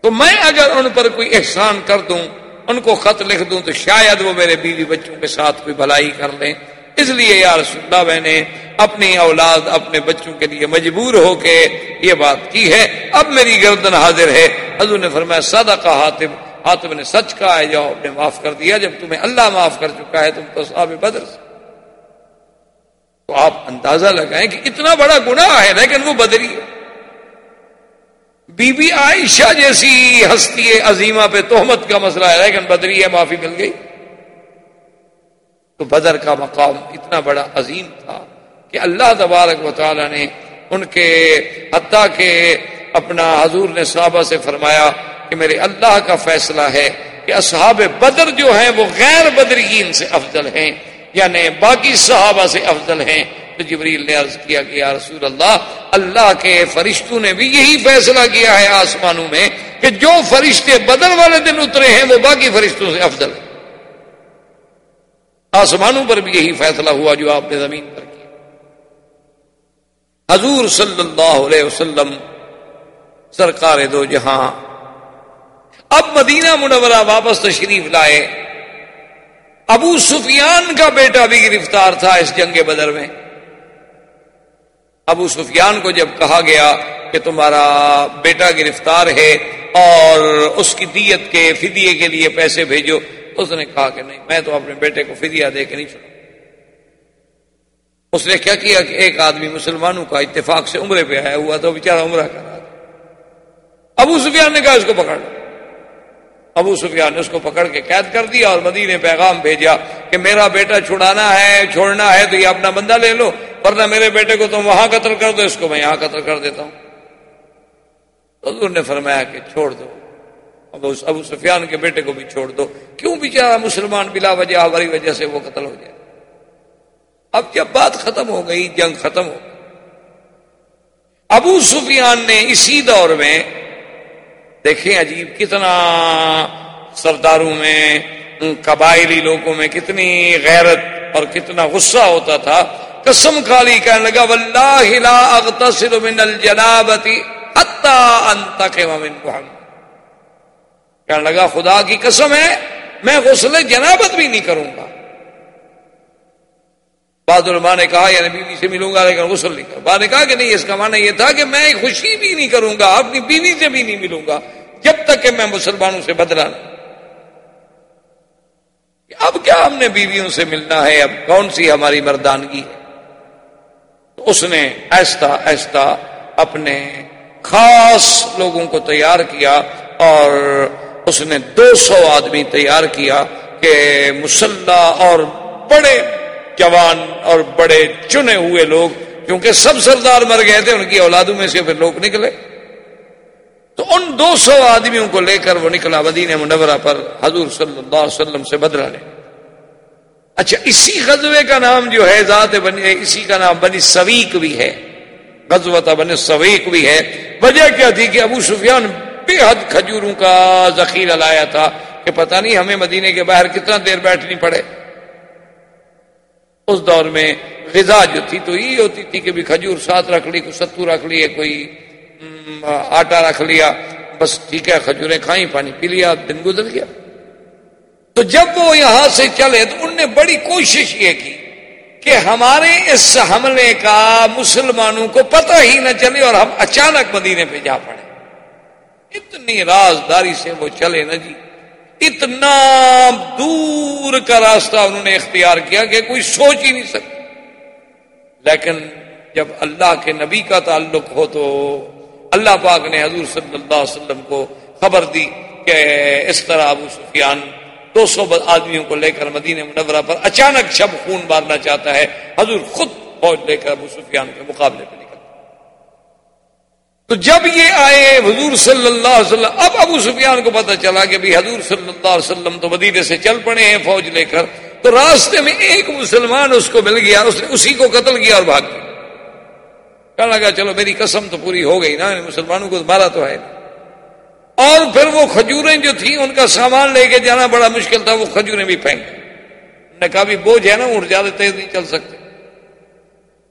تو میں اگر ان پر کوئی احسان کر دوں، ان کو خط لکھ دوں، تو شاید وہ میرے بیوی بچوں کے ساتھ کوئی بھلائی کر لیں۔ اس لیے یار اللہ، میں نے اپنی اولاد اپنے بچوں کے لیے مجبور ہو کے یہ بات کی ہے۔ اب میری گردن حاضر ہے۔ حضور نے فرمایا سادہ کا حاطب حاطب نے سچ کہا ہے جو نے معاف کر دیا۔ جب تمہیں اللہ معاف کر چکا ہے، تم تو صحاب بدر سے۔ تو آپ اندازہ لگائیں کہ اتنا بڑا گناہ ہے، لیکن وہ بدری ہے۔ بی بی عائشہ جیسی ہستی عظیمہ پہ تہمت کا مسئلہ ہے، لیکن بدری ہے، معافی مل گئی۔ تو بدر کا مقام اتنا بڑا عظیم تھا کہ اللہ تبارک و تعالی نے ان کے، حتیٰ کہ اپنا حضور نے صحابہ سے فرمایا کہ میرے اللہ کا فیصلہ ہے کہ اصحاب بدر جو ہیں وہ غیر بدرین سے افضل ہیں۔ یعنی باقی صحابہ سے افضل ہیں۔ تو جبریل نے عرض کیا کہ یا رسول اللہ اللہ کے فرشتوں نے بھی یہی فیصلہ کیا ہے آسمانوں میں کہ جو فرشتے بدر والے دن اترے ہیں، وہ باقی فرشتوں سے افضل ہیں۔ آسمانوں پر بھی یہی فیصلہ ہوا جو آپ نے زمین پر کیا۔ حضور صلی اللہ علیہ وسلم، سرکار دو جہاں اب مدینہ منورہ واپس تشریف لائے۔ ابو سفیان کا بیٹا بھی گرفتار تھا اس جنگ بدر میں۔ ابو سفیان کو جب کہا گیا کہ تمہارا بیٹا گرفتار ہے اور اس کی دیت کے فدیے کے لیے پیسے بھیجو، اس نے کہا کہ نہیں، میں تو اپنے بیٹے کو فدیہ دے کے نہیں چھوڑا اس نے کیا کیا کہ ایک آدمی مسلمانوں کا اتفاق سے عمرے پہ آیا ہوا تو بےچارا عمرہ کر رہا تھا۔ ابو سفیان نے کہا اس کو پکڑ لو۔ ابو سفیان نے اس کو پکڑ کے قید کر دیا اور مدینے پیغام بھیجا کہ میرا بیٹا چھڑانا ہے، چھوڑنا ہے تو یہ اپنا بندہ لے لو، ورنہ میرے بیٹے کو تم وہاں قتل کر دو، اس کو میں یہاں قتل کر دیتا ہوں۔ حضور نے فرمایا کہ چھوڑ دو۔ اب اس ابو سفیان کے بیٹے کو بھی چھوڑ دو۔ کیوں بیچارہ مسلمان بلا وجہ ہماری وجہ سے وہ قتل ہو جائے اب جب بات ختم ہو گئی، جنگ ختم ہو گئی۔ ابو سفیان نے اسی دور میں دیکھیں عجیب کتنا سرداروں میں قبائلی لوگوں میں کتنی غیرت اور کتنا غصہ ہوتا تھا۔ قسم کھالی کہنے لگا، واللہ لا اغتسل من الجنابتی حتی انتقم من محمد کہنے لگا، خدا کی قسم ہے، میں غسل جنابت بھی نہیں کروں گا۔ بعض علماء نے کہا یعنی بیوی سے ملوں گا لیکن غسل نہیں کروں نے کہا کہ نہیں، اس کا معنی یہ تھا کہ میں خوشی بھی نہیں کروں گا، اپنی بیوی سے بھی نہیں ملوں گا، جب تک کہ میں مسلمانوں سے بدلا اب کیا ہم نے بیویوں سے ملنا ہے؟ اب کون سی ہماری مردانگی ہے؟ تو اس نے ایستا ایستا اپنے خاص لوگوں کو تیار کیا اور اس نے دو سو آدمی تیار کیا کہ مسلح اور بڑے جوان اور بڑے چنے ہوئے لوگ، کیونکہ سب سردار مر گئے تھے، ان کی اولادوں میں سے پھر لوگ نکلے۔ تو ان دو سو آدمیوں کو لے کر وہ نکلا ودین منورہ پر حضور صلی اللہ علیہ وسلم سے بدلا لے۔ اچھا اسی غزوے کا نام جو ہے، ذات بنی، اسی کا نام بنی سویق بھی ہے۔ غزوت بنی سویق بھی ہے۔ وجہ کیا تھی کہ ابو سفیان بے حد کھجوروں کا ذخیرہ لایا تھا کہ پتہ نہیں ہمیں مدینے کے باہر کتنا دیر بیٹھنی پڑے۔ اس دور میں غذا جو تھی تو یہ ہوتی تھی کہ بھی کھجور ساتھ رکھ لی کوئی ستو رکھ لیے، کوئی آٹا رکھ لیا، بس ٹھیک ہے، کھجوریں کھائیں، پانی پی لیا، دن گزر گیا۔ تو جب وہ یہاں سے چلے تو ان نے بڑی کوشش یہ کی کہ ہمارے اس حملے کا مسلمانوں کو پتہ ہی نہ چلے اور ہم اچانک مدینے پہ جا پڑے۔ اتنی رازداری سے وہ چلے نا جی۔ اتنا دور کا راستہ انہوں نے اختیار کیا کہ کوئی سوچ ہی نہیں سکتا لیکن جب اللہ کے نبی کا تعلق ہو تو اللہ پاک نے حضور صلی اللہ علیہ وسلم کو خبر دی کہ اس طرح ابو سفیان دو سو آدمیوں کو لے کر مدینہ منورہ پر اچانک شب خون مارنا چاہتا ہے۔ حضور خود فوج لے کر ابو سفیان کے مقابلے پہ تو جب یہ آئے حضور صلی اللہ علیہ وسلم، اب ابو سفیان کو پتہ چلا کہ بھی حضور صلی اللہ علیہ وسلم تو مدینے سے چل پڑے ہیں فوج لے کر، تو راستے میں ایک مسلمان اس کو مل گیا، اس نے اسی کو قتل کیا اور بھاگ گیا۔ کہنے لگا، چلو میری قسم تو پوری ہو گئی نا، مسلمانوں کو مارا تو ہے۔ اور پھر وہ کھجوریں جو تھیں، ان کا سامان لے کے جانا بڑا مشکل تھا، وہ کھجوریں بھی پھینک۔ نے کہا بھی بوجھ ہے نا اٹھ زیادہ تیز نہیں چل سکتے۔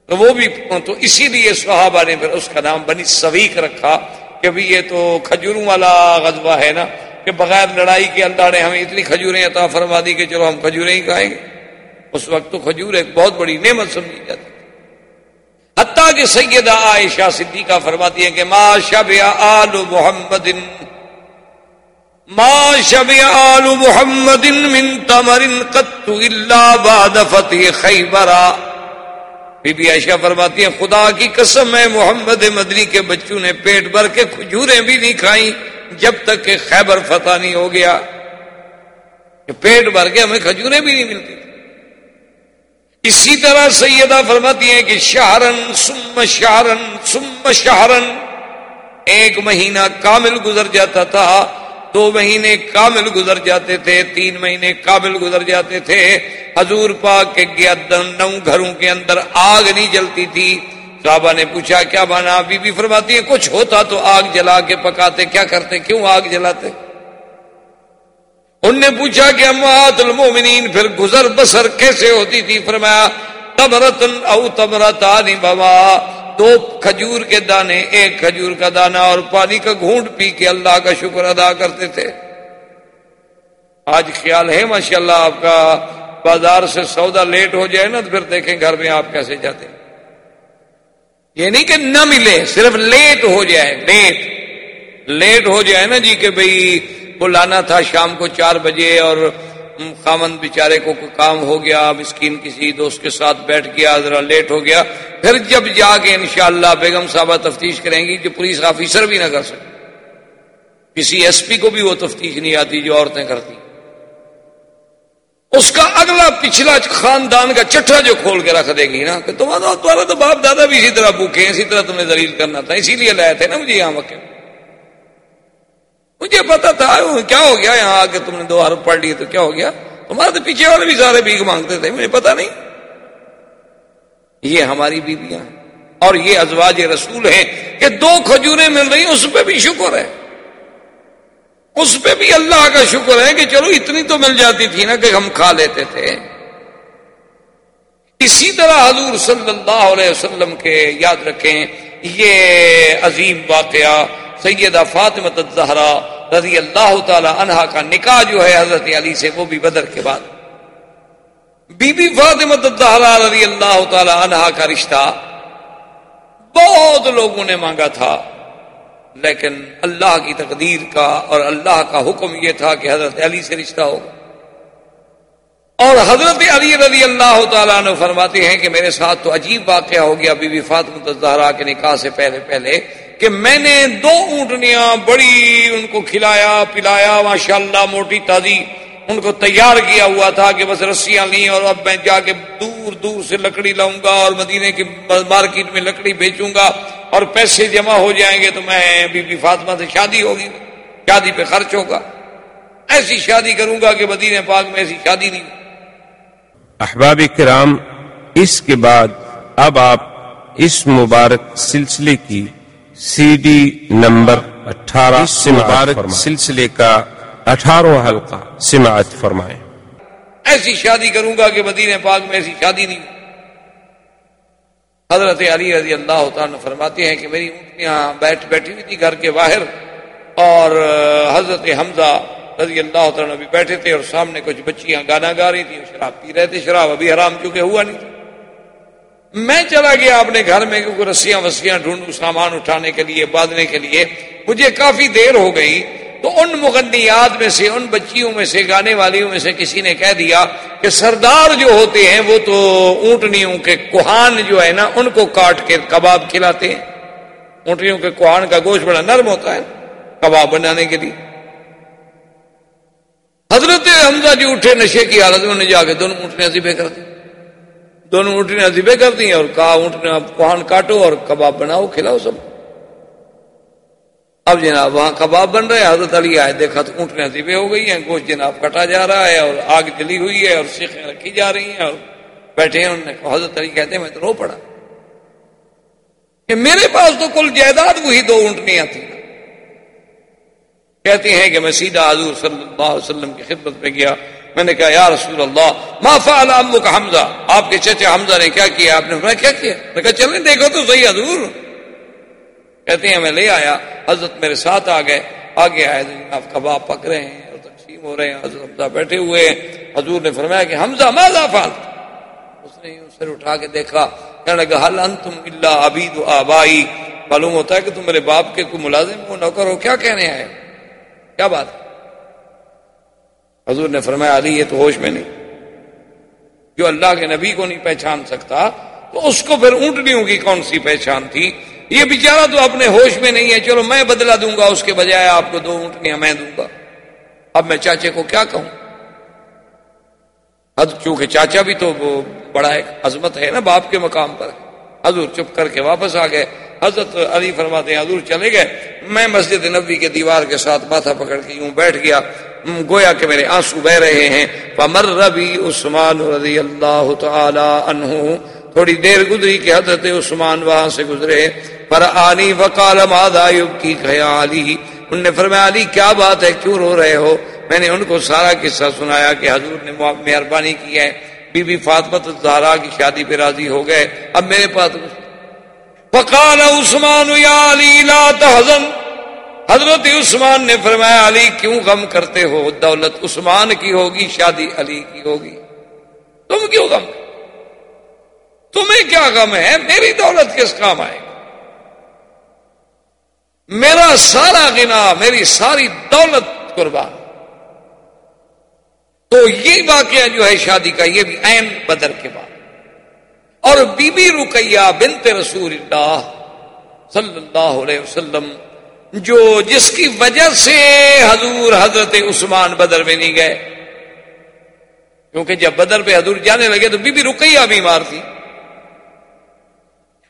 تو وہ بھی تو اسی لیے صحابہ نے پھر اس کا نام بنی سویق رکھا کہ بھی یہ تو کھجوروں والا غذبہ ہے نا کہ بغیر لڑائی کے اللہ نے ہمیں اتنی کھجوریں عطا فرما دی کہ چلو ہم کھجوریں ہی کھائیں گے۔ اس وقت تو کھجور ایک بہت بڑی نعمت سمجھی جاتی۔ حتیٰ کہ سیدہ عائشہ صدیقہ فرماتی ہے کہ ما شب آل محمد، ما شب آل محمد من تمر قط الا بعد فتح خیبرا۔ بی بی عائشہ فرماتی ہیں، خدا کی قسم ہے، محمد مدنی کے بچوں نے پیٹ بھر کے کھجوریں بھی نہیں کھائیں، جب تک کہ خیبر فتح نہیں ہو گیا۔ پیٹ بھر کے ہمیں کھجوریں بھی نہیں ملتی۔ اسی طرح سیدہ فرماتی ہیں کہ شہرن سم شہرن سم شہرن، ایک مہینہ کامل گزر جاتا تھا۔ دو مہینے کامل گزر جاتے تھے، تین مہینے کامل گزر جاتے تھے۔ حضور پاک کے گیا نو گھروں کے اندر آگ نہیں جلتی تھی۔ صحابہ نے پوچھا، کیا مانا؟ بی بی فرماتی ہے کچھ ہوتا تو آگ جلا کے پکاتے، کیا کرتے؟ کیوں آگ جلاتے؟ ان نے پوچھا کہ اموات المومنین، پھر گزر بسر کیسے ہوتی تھی؟ فرمایا، تمرتن او تمرتانی بوا دو کھجور کے دانے، ایک کھجور کا دانا اور پانی کا گھونٹ پی کے اللہ کا شکر ادا کرتے تھے۔ آج خیال ہے ماشاءاللہ اللہ آپ کا بازار سے سودا لیٹ ہو جائے نا تو پھر دیکھیں گھر میں آپ کیسے جاتے ہیں۔ یہ نہیں کہ نہ ملے، صرف لیٹ ہو جائے، لیٹ۔ لیٹ ہو جائے نا جی کہ بھئی کو لانا تھا شام کو چار بجے اور خامن بیچارے کو کام ہو گیا، مسکین کسی دوست کے ساتھ بیٹھ گیا، ذرا لیٹ ہو گیا، پھر جب جا کے انشاءاللہ بیگم صاحبہ تفتیش کریں گی جو پولیس آفیسر بھی نہ کر سکے۔ کسی ایس پی کو بھی وہ تفتیش نہیں آتی جو عورتیں کرتی۔ اس کا اگلا پچھلا خاندان کا چٹھا جو کھول کے رکھ دے گی نا، کہ تمہارا تمہارا تو باپ دادا بھی اسی طرح بھوکے اسی طرح تمہیں دلیل کرنا تھا، اسی لیے لائے تھے نا مجھے یہاں وقت مجھے پتا تھا، کیا ہو گیا؟ یہاں آ کے تم نے دو حرف پڑھ لیے تو کیا ہو گیا؟ تمہارے تو پیچھے والے بھی سارے بھیگ مانگتے تھے، مجھے پتا نہیں۔ یہ ہماری بیویاں ہیں اور یہ ازواج رسول ہیں کہ دو کھجوریں مل رہی ہیں، اس پہ بھی شکر ہے۔ اس پہ بھی اللہ کا شکر ہے کہ چلو اتنی تو مل جاتی تھی نا کہ ہم کھا لیتے تھے۔ اسی طرح حضور صلی اللہ علیہ وسلم کے، یاد رکھیں، یہ عظیم واقعہ سیدہ فاطمت الزہرا رضی اللہ تعالی عنہا کا نکاح جو ہے حضرت علی سے، وہ بھی بدر کے بعد۔ بی بی فاطمت الزہرا رضی اللہ تعالی عنہا کا رشتہ بہت لوگوں نے مانگا تھا، لیکن اللہ کی تقدیر کا اور اللہ کا حکم یہ تھا کہ حضرت علی سے رشتہ ہوگا اور حضرت علی رضی اللہ تعالیٰ نے فرماتے ہیں کہ میرے ساتھ تو عجیب واقعہ ہو گیا بی بی فاطمت الزہرا کے نکاح سے پہلے پہلے۔ کہ میں نے دو اونٹنیاں بڑی ان کو کھلایا، پلایا ماشاء اللہ موٹی تازی ان کو تیار کیا ہوا تھا کہ بس رسیاں لی اور اب میں جا کے دور دور سے لکڑی لاؤں گا اور مدینے کی مارکیٹ میں لکڑی بیچوں گا اور پیسے جمع ہو جائیں گے تو میں، بی بی فاطمہ سے شادی ہوگی، شادی پہ خرچ ہوگا۔ ایسی شادی کروں گا کہ مدینے پاک میں ایسی شادی نہیں۔ احباب کرام، اس کے بعد اب آپ اس مبارک سلسلے کی سی ڈی نمبر اٹھارہ مبارک سلسلے کا اٹھارہ حلقہ سماعت فرمائیں ایسی شادی کروں گا کہ مدینہ پاک میں ایسی شادی نہیں۔ حضرت علی رضی اللہ تعالیٰ فرماتے ہیں کہ میری اونٹیاں بیٹھ بیٹھی ہوئی تھی گھر کے باہر اور حضرت حمزہ رضی اللہ تعالیٰ بھی بیٹھے تھے اور سامنے کچھ بچیاں گانا گا رہی تھی شراب پی رہے تھے۔ شراب ابھی حرام چکے ہوا نہیں۔ میں چلا گیا اپنے گھر میں کیونکہ رسیاں وسیاں ڈھونڈوں، سامان اٹھانے کے لیے، باندھنے کے لیے، مجھے کافی دیر ہو گئی۔ تو ان مغنیات میں سے، ان بچیوں میں سے، گانے والیوں میں سے کسی نے کہہ دیا کہ سردار جو ہوتے ہیں، وہ تو اونٹنیوں کے کوہان جو ہے نا، ان کو کاٹ کے کباب کھلاتے ہیں۔ اونٹنیوں کے کوہان کا گوشت بڑا نرم ہوتا ہے کباب بنانے کے لیے۔ حضرت حمزہ جی اٹھے نشے کی حالت میں جا کے دونوں اونٹنے ذبے کر دی دونوں اونٹنے ذبے کر دی اور کہا اونٹنے کوہان کاٹو اور کباب بناؤ، کھلاؤ سب۔ اب جناب وہاں کباب بن رہے، حضرت علی آئے، دیکھا تو اونٹنے ذبے ہو گئی ہیں، گوشت جناب کٹا جا رہا ہے اور آگ جلی ہوئی ہے اور سیخیں رکھی جا رہی ہیں اور بیٹھے ہیں۔ انہوں نے حضرت علی کہتے ہیں، میں تو رو پڑا۔ کہ میرے پاس تو کل جائیداد وہی دو اونٹنیاں تھیں۔ کہتے ہیں کہ میں سیدھا حضور صلی اللہ علیہ وسلم کی خدمت میں گیا۔ میں نے کہا، یا رسول اللہ، ما فعل کا حمزہ آپ کے چچا حمزہ نے کیا کیا؟ آپ نے کیا کیا؟ میں کہا، چلیں دیکھو تو صحیح حضور. کہتے ہیں، میں لے آیا. حضرت میرے ساتھ آ گئے. آگے آئے آپ کباب پک رہے ہیں اور تقسیم ہو رہے ہیں. حضرت حمزہ بیٹھے ہوئے ہیں. حضور نے فرمایا کہ، حمزہ ماضا فال اس نے سر اٹھا کے دیکھا. کہنے لگا حل انتم اللہ عبید آبائی؟ معلوم ہوتا ہے کہ تم میرے باپ کے کوئی ملازم ہو، نوکر ہو، کیا کہنے آئے کیا بات حضور نے فرمایا، علی، یہ تو ہوش میں نہیں۔ جو اللہ کے نبی کو نہیں پہچان سکتا، تو اس کو پھر اونٹنیوں کی کون سی پہچان تھی؟ یہ بیچارہ تو اپنے ہوش میں نہیں ہے، چلو میں بدلا دوں گا، اس کے بجائے آپ کو دو اونٹنیاں میں دوں گا۔ اب میں چاچے کو کیا کہوں؟ چونکہ چاچا بھی تو بڑا ایک عظمت ہے نا باپ کے مقام پر۔ حضور چپ کر کے واپس آ گئے۔ حضرت علی فرماتے ہیں، حضور چلے گئے۔ میں مسجد نبی کے دیوار کے ساتھ ماتھا پکڑ کے یوں بیٹھ گیا۔ گویا کہ میرے آنسو بہ رہے ہیں۔ پمر ربی عثمان رضی اللہ تعالی عنہ۔ تھوڑی دیر گزری کہ حضرت عثمان وہاں سے گزرے۔ پر آنی وکال کی خیالی۔ ان نے فرمایا، علی، کیا بات ہے؟ کیوں رو رہے ہو؟ میں نے ان کو سارا قصہ سنایا کہ حضور نے مہربانی کی ہے۔ بی بی فاطمت زہرا کی شادی پہ راضی ہو گئے۔ اب میرے پاس فقال عثمان یا علی، لا تحزن. حضرت عثمان نے فرمایا، علی، کیوں غم کرتے ہو؟ دولت عثمان کی ہوگی، شادی علی کی ہوگی. تم کیوں غم تمہیں کیا غم ہے؟ میری دولت کس کام آئے گی؟ میرا سارا گنا میری ساری دولت قربان. تو یہ واقعہ جو ہے شادی کا، یہ بھی عین بدر کے بعد۔ اور بی بی رکیا بنت رسول اللہ صلی اللہ علیہ وسلم، جو جس کی وجہ سے حضور حضرت عثمان بدر میں نہیں گئے، کیونکہ جب بدر پہ حضور جانے لگے تو بی بی رکیا بیمار تھی۔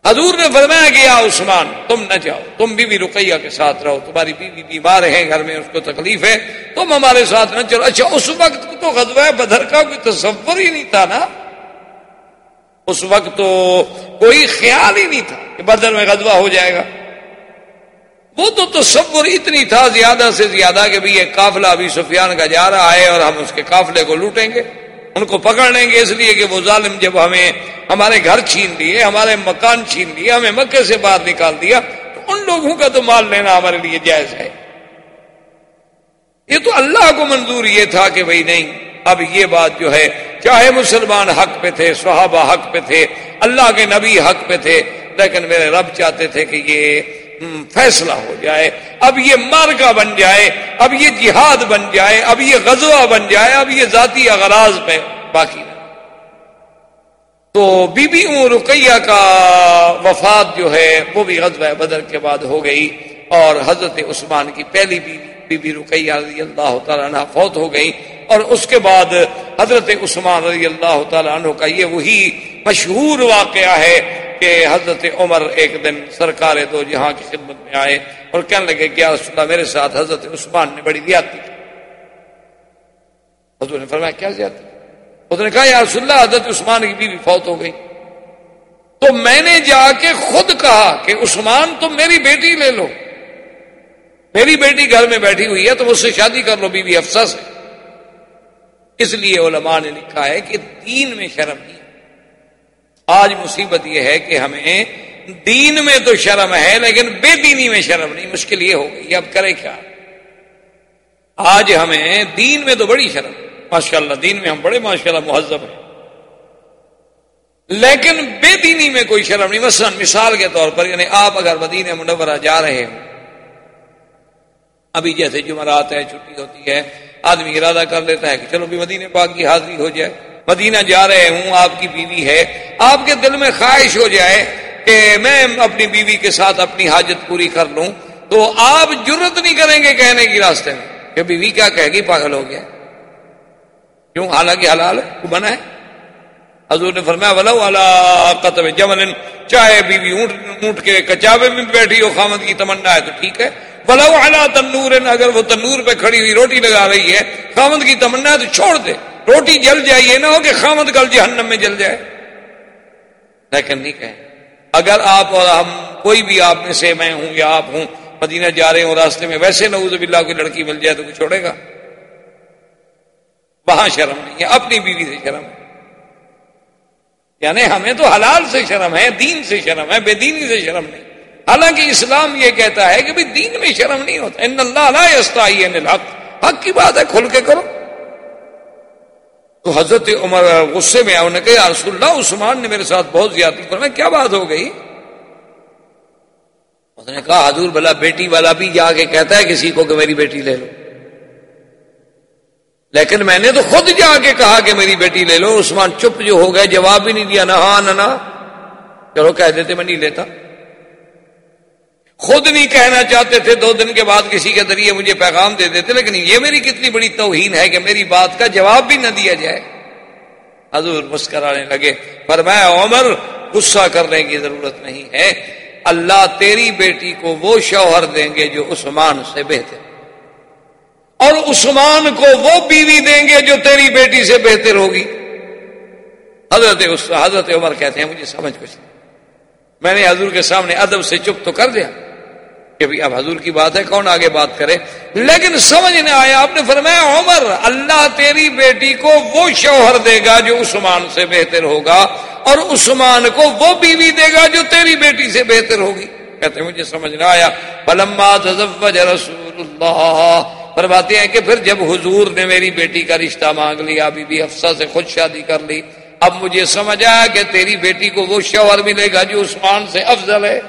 حضور نے فرمایا کہ یا عثمان، تم نہ جاؤ، تم بھی رقیہ کے ساتھ رہو، تمہاری بیوی بیمار ہے گھر میں اس کو تکلیف ہے، تم ہمارے ساتھ نہ چلو۔ اچھا اس وقت تو غزوہ بدر کا کوئی تصور ہی نہیں تھا نا۔ اس وقت تو کوئی خیال ہی نہیں تھا کہ بدر میں غزوہ ہو جائے گا۔ وہ تو تصور اتنی تھا زیادہ سے زیادہ کہ بھی یہ قافلہ ابھی سفیان کا جا رہا ہے اور ہم اس کے قافلے کو لوٹیں گے۔ ان کو پکڑ لیں گے اس لیے کہ وہ ظالم جب ہمیں ہمارے گھر چھین لیے، ہمارے مکان چھین لیے، ہمیں مکے سے باہر نکال دیا، تو ان لوگوں کا تو مال لینا ہمارے لیے جائز ہے۔ یہ تو اللہ کو منظور یہ تھا کہ بھائی نہیں اب یہ بات جو ہے، چاہے مسلمان حق پہ تھے، صحابہ حق پہ تھے، اللہ کے نبی حق پہ تھے، لیکن میرے رب چاہتے تھے کہ یہ فیصلہ ہو جائے۔ اب یہ مارکا بن جائے، اب یہ جہاد بن جائے، اب یہ غزوہ بن جائے، اب یہ ذاتی اغراض پہ باقی نہ تو بی بی رقیہ کا وفات جو ہے، وہ بھی غزوہ بدر کے بعد ہو گئی اور حضرت عثمان کی پہلی بیوی۔ بی بی رقیہ رضی اللہ تعالیٰ عنہ فوت ہو گئی اور اس کے بعد حضرت عثمان رضی اللہ تعالیٰ عنہ کا یہ وہی مشہور واقعہ ہے کہ حضرت عمر ایک دن سرکار دو جہاں کی خدمت میں آئے اور کہنے لگے کیا رسول اللہ میرے ساتھ حضرت عثمان نے بڑی زیادتی کی۔ حضرت نے فرمایا، کیا زیادتی؟ اس نے کہا، یا رسول اللہ، حضرت عثمان کی بیوی فوت ہو گئی۔ تو میں نے جا کے خود کہا کہ عثمان، تم میری بیٹی لے لو۔ میری بیٹی گھر میں بیٹھی ہوئی ہے تو مجھ سے شادی کر لو بی بی افسا سے۔ اس لیے علماء نے لکھا ہے کہ دین میں شرم نہیں۔ آج مصیبت یہ ہے کہ ہمیں دین میں تو شرم ہے، لیکن بے دینی میں شرم نہیں، مشکل یہ ہو گئی۔ اب کرے کیا؟ آج ہمیں دین میں تو بڑی شرم۔ ماشاء اللہ دین میں ہم بڑے ماشاء اللہ مہذب ہیں۔ لیکن بے دینی میں کوئی شرم نہیں۔ مثلا مثال کے طور پر یعنی آپ اگر مدینہ منورہ جا رہے ہیں ابھی جیسے جمعرات ہے چھٹی ہوتی ہے، آدمی ارادہ کر لیتا ہے کہ چلو بھی مدینہ پاک کی حاضری ہو جائے۔ مدینہ جا رہے ہوں، آپ کی بیوی ہے۔ آپ کے دل میں خواہش ہو جائے کہ میں اپنی بیوی کے ساتھ اپنی حاجت پوری کر لوں۔ تو آپ ضرورت نہیں کریں گے کہنے کی راستے میں کہ بیوی کیا کہے گی؟ پاگل ہو گیا۔ کیوں؟ حالانکہ حلال ہے بنا ہے۔ حضور نے فرمایا، ولو والا قطب جمل چاہے بیوی اونٹ اونٹ کے کچاوے میں بیٹھی ہو، خامد کی تمنا ہے تو ٹھیک ہے۔ ولو اعلیٰ تنور، اگر وہ تنور پہ کھڑی ہوئی روٹی لگا رہی ہے، خامد کی تمنا تو چھوڑ دے۔ روٹی جل جائے یہ نہ ہو کہ خامد کل جہنم میں جل جائے۔ لیکن نہیں کہیں۔ اگر آپ اور ہم، کوئی بھی آپ میں سے میں ہوں یا آپ ہوں، مدینہ جا رہے ہوں راستے میں، ویسے نعوذ باللہ کوئی لڑکی مل جائے تو کوئی چھوڑے گا۔ وہاں شرم نہیں ہے، اپنی بیوی سے شرم ہے۔ یعنی ہمیں تو حلال سے شرم ہے، دین سے شرم ہے، بے دینی سے شرم نہیں۔ حالانکہ اسلام یہ کہتا ہے کہ دین میں شرم نہیں ہوتا۔ ان اللہ حق حق کی بات ہے، کھل کے کرو۔ تو حضرت عمر غصے میں انہوں نے کہا رسول اللہ، عثمان نے میرے ساتھ بہت زیادتی پر میں کیا بات ہو گئی؟ اس نے کہا، حضور بلا بیٹی والا بھی جا کے کہتا ہے کسی کو کہ میری بیٹی لے لو۔ لیکن میں نے تو خود جا کے کہا کہ میری بیٹی لے لو۔ عثمان چپ جو ہو گئے، جواب بھی نہیں دیا، نہ ہاں نہ۔ چلو کہہ دیتے، میں نہیں لیتا۔ خود نہیں کہنا چاہتے تھے، دو دن کے بعد کسی کے ذریعے مجھے پیغام دے دیتے، لیکن یہ میری کتنی بڑی توہین ہے کہ میری بات کا جواب بھی نہ دیا جائے۔ حضور مسکرانے لگے پر میں عمر، غصہ کرنے کی ضرورت نہیں ہے۔ اللہ تیری بیٹی کو وہ شوہر دیں گے جو عثمان سے بہتر۔ اور عثمان کو وہ بیوی دیں گے جو تیری بیٹی سے بہتر ہوگی۔ حضرت حضرت عمر کہتے ہیں، مجھے سمجھ کچھ نہیں۔ میں نے حضور کے سامنے ادب سے چپ تو کر دیا۔ کہ بھی اب حضور کی بات ہے، کون آگے بات کرے؟ لیکن سمجھ نہیں آیا، آپ نے فرمایا، عمر، اللہ تیری بیٹی کو وہ شوہر دے گا جو عثمان سے بہتر ہوگا، اور عثمان کو وہ بیوی دے گا جو تیری بیٹی سے بہتر ہوگی۔ کہتے ہیں، مجھے سمجھ نہ آیا۔ پلما تزوج رسول اللہ۔ فرماتے ہیں کہ پھر جب حضور نے میری بیٹی کا رشتہ مانگ لیا، بی بی افسا سے خود شادی کر لی، اب مجھے سمجھ آیا کہ تیری بیٹی کو وہ شوہر ملے گا جو عثمان سے افضل ہے۔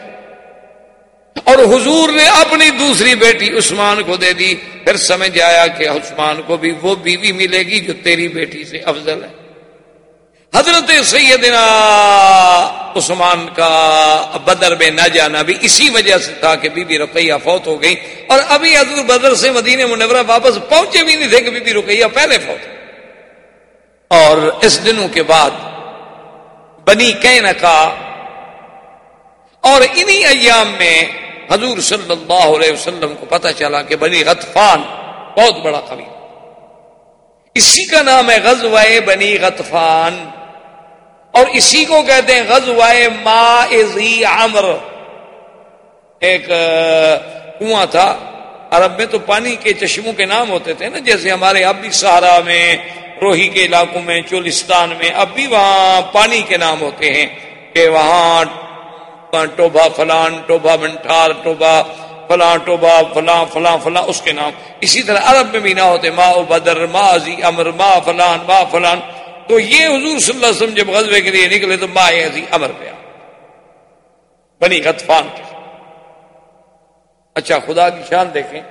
اور حضور نے اپنی دوسری بیٹی عثمان کو دے دی۔ پھر سمجھ آیا کہ عثمان کو بھی وہ بیوی ملے گی جو تیری بیٹی سے افضل ہے۔ حضرت سیدنا عثمان کا بدر میں نہ جانا بھی اسی وجہ سے تھا کہ بی بی رقیہ فوت ہو گئی اور ابھی حضرت بدر سے مدینہ منورہ واپس پہنچے بھی نہیں تھے کہ بی بی رقیہ پہلے فوت اور اس دنوں کے بعد بنی کین کا اور انہی ایام میں حضور صلی اللہ علیہ وسلم کو پتہ چلا کہ بنی غطفان بہت بڑا قبیل اسی کا نام ہے غزوہ بنی غطفان۔ اور اسی کو کہتے ہیں غزوہ ما عمر۔ ایک کنواں تھا۔ عرب میں تو پانی کے چشموں کے نام ہوتے تھے نا، جیسے ہمارے اب بھی سہارا میں، روہی کے علاقوں میں، چولستان میں، اب بھی وہاں پانی کے نام ہوتے ہیں کہ وہاں ٹوبا فلان ٹوبا منٹار ٹوبا فلاں ٹوبا فلاں فلاں فلاں، اس کے نام۔ اسی طرح عرب میں بھی نہ ہوتے، ما بدر، ما عزی امر، ما فلان ما فلان۔ تو یہ حضور صلی اللہ علیہ وسلم جب غزبے کے لیے نکلے تو ما عزی امر پہ بنی غطفان کے۔ اچھا خدا کی شان دیکھیں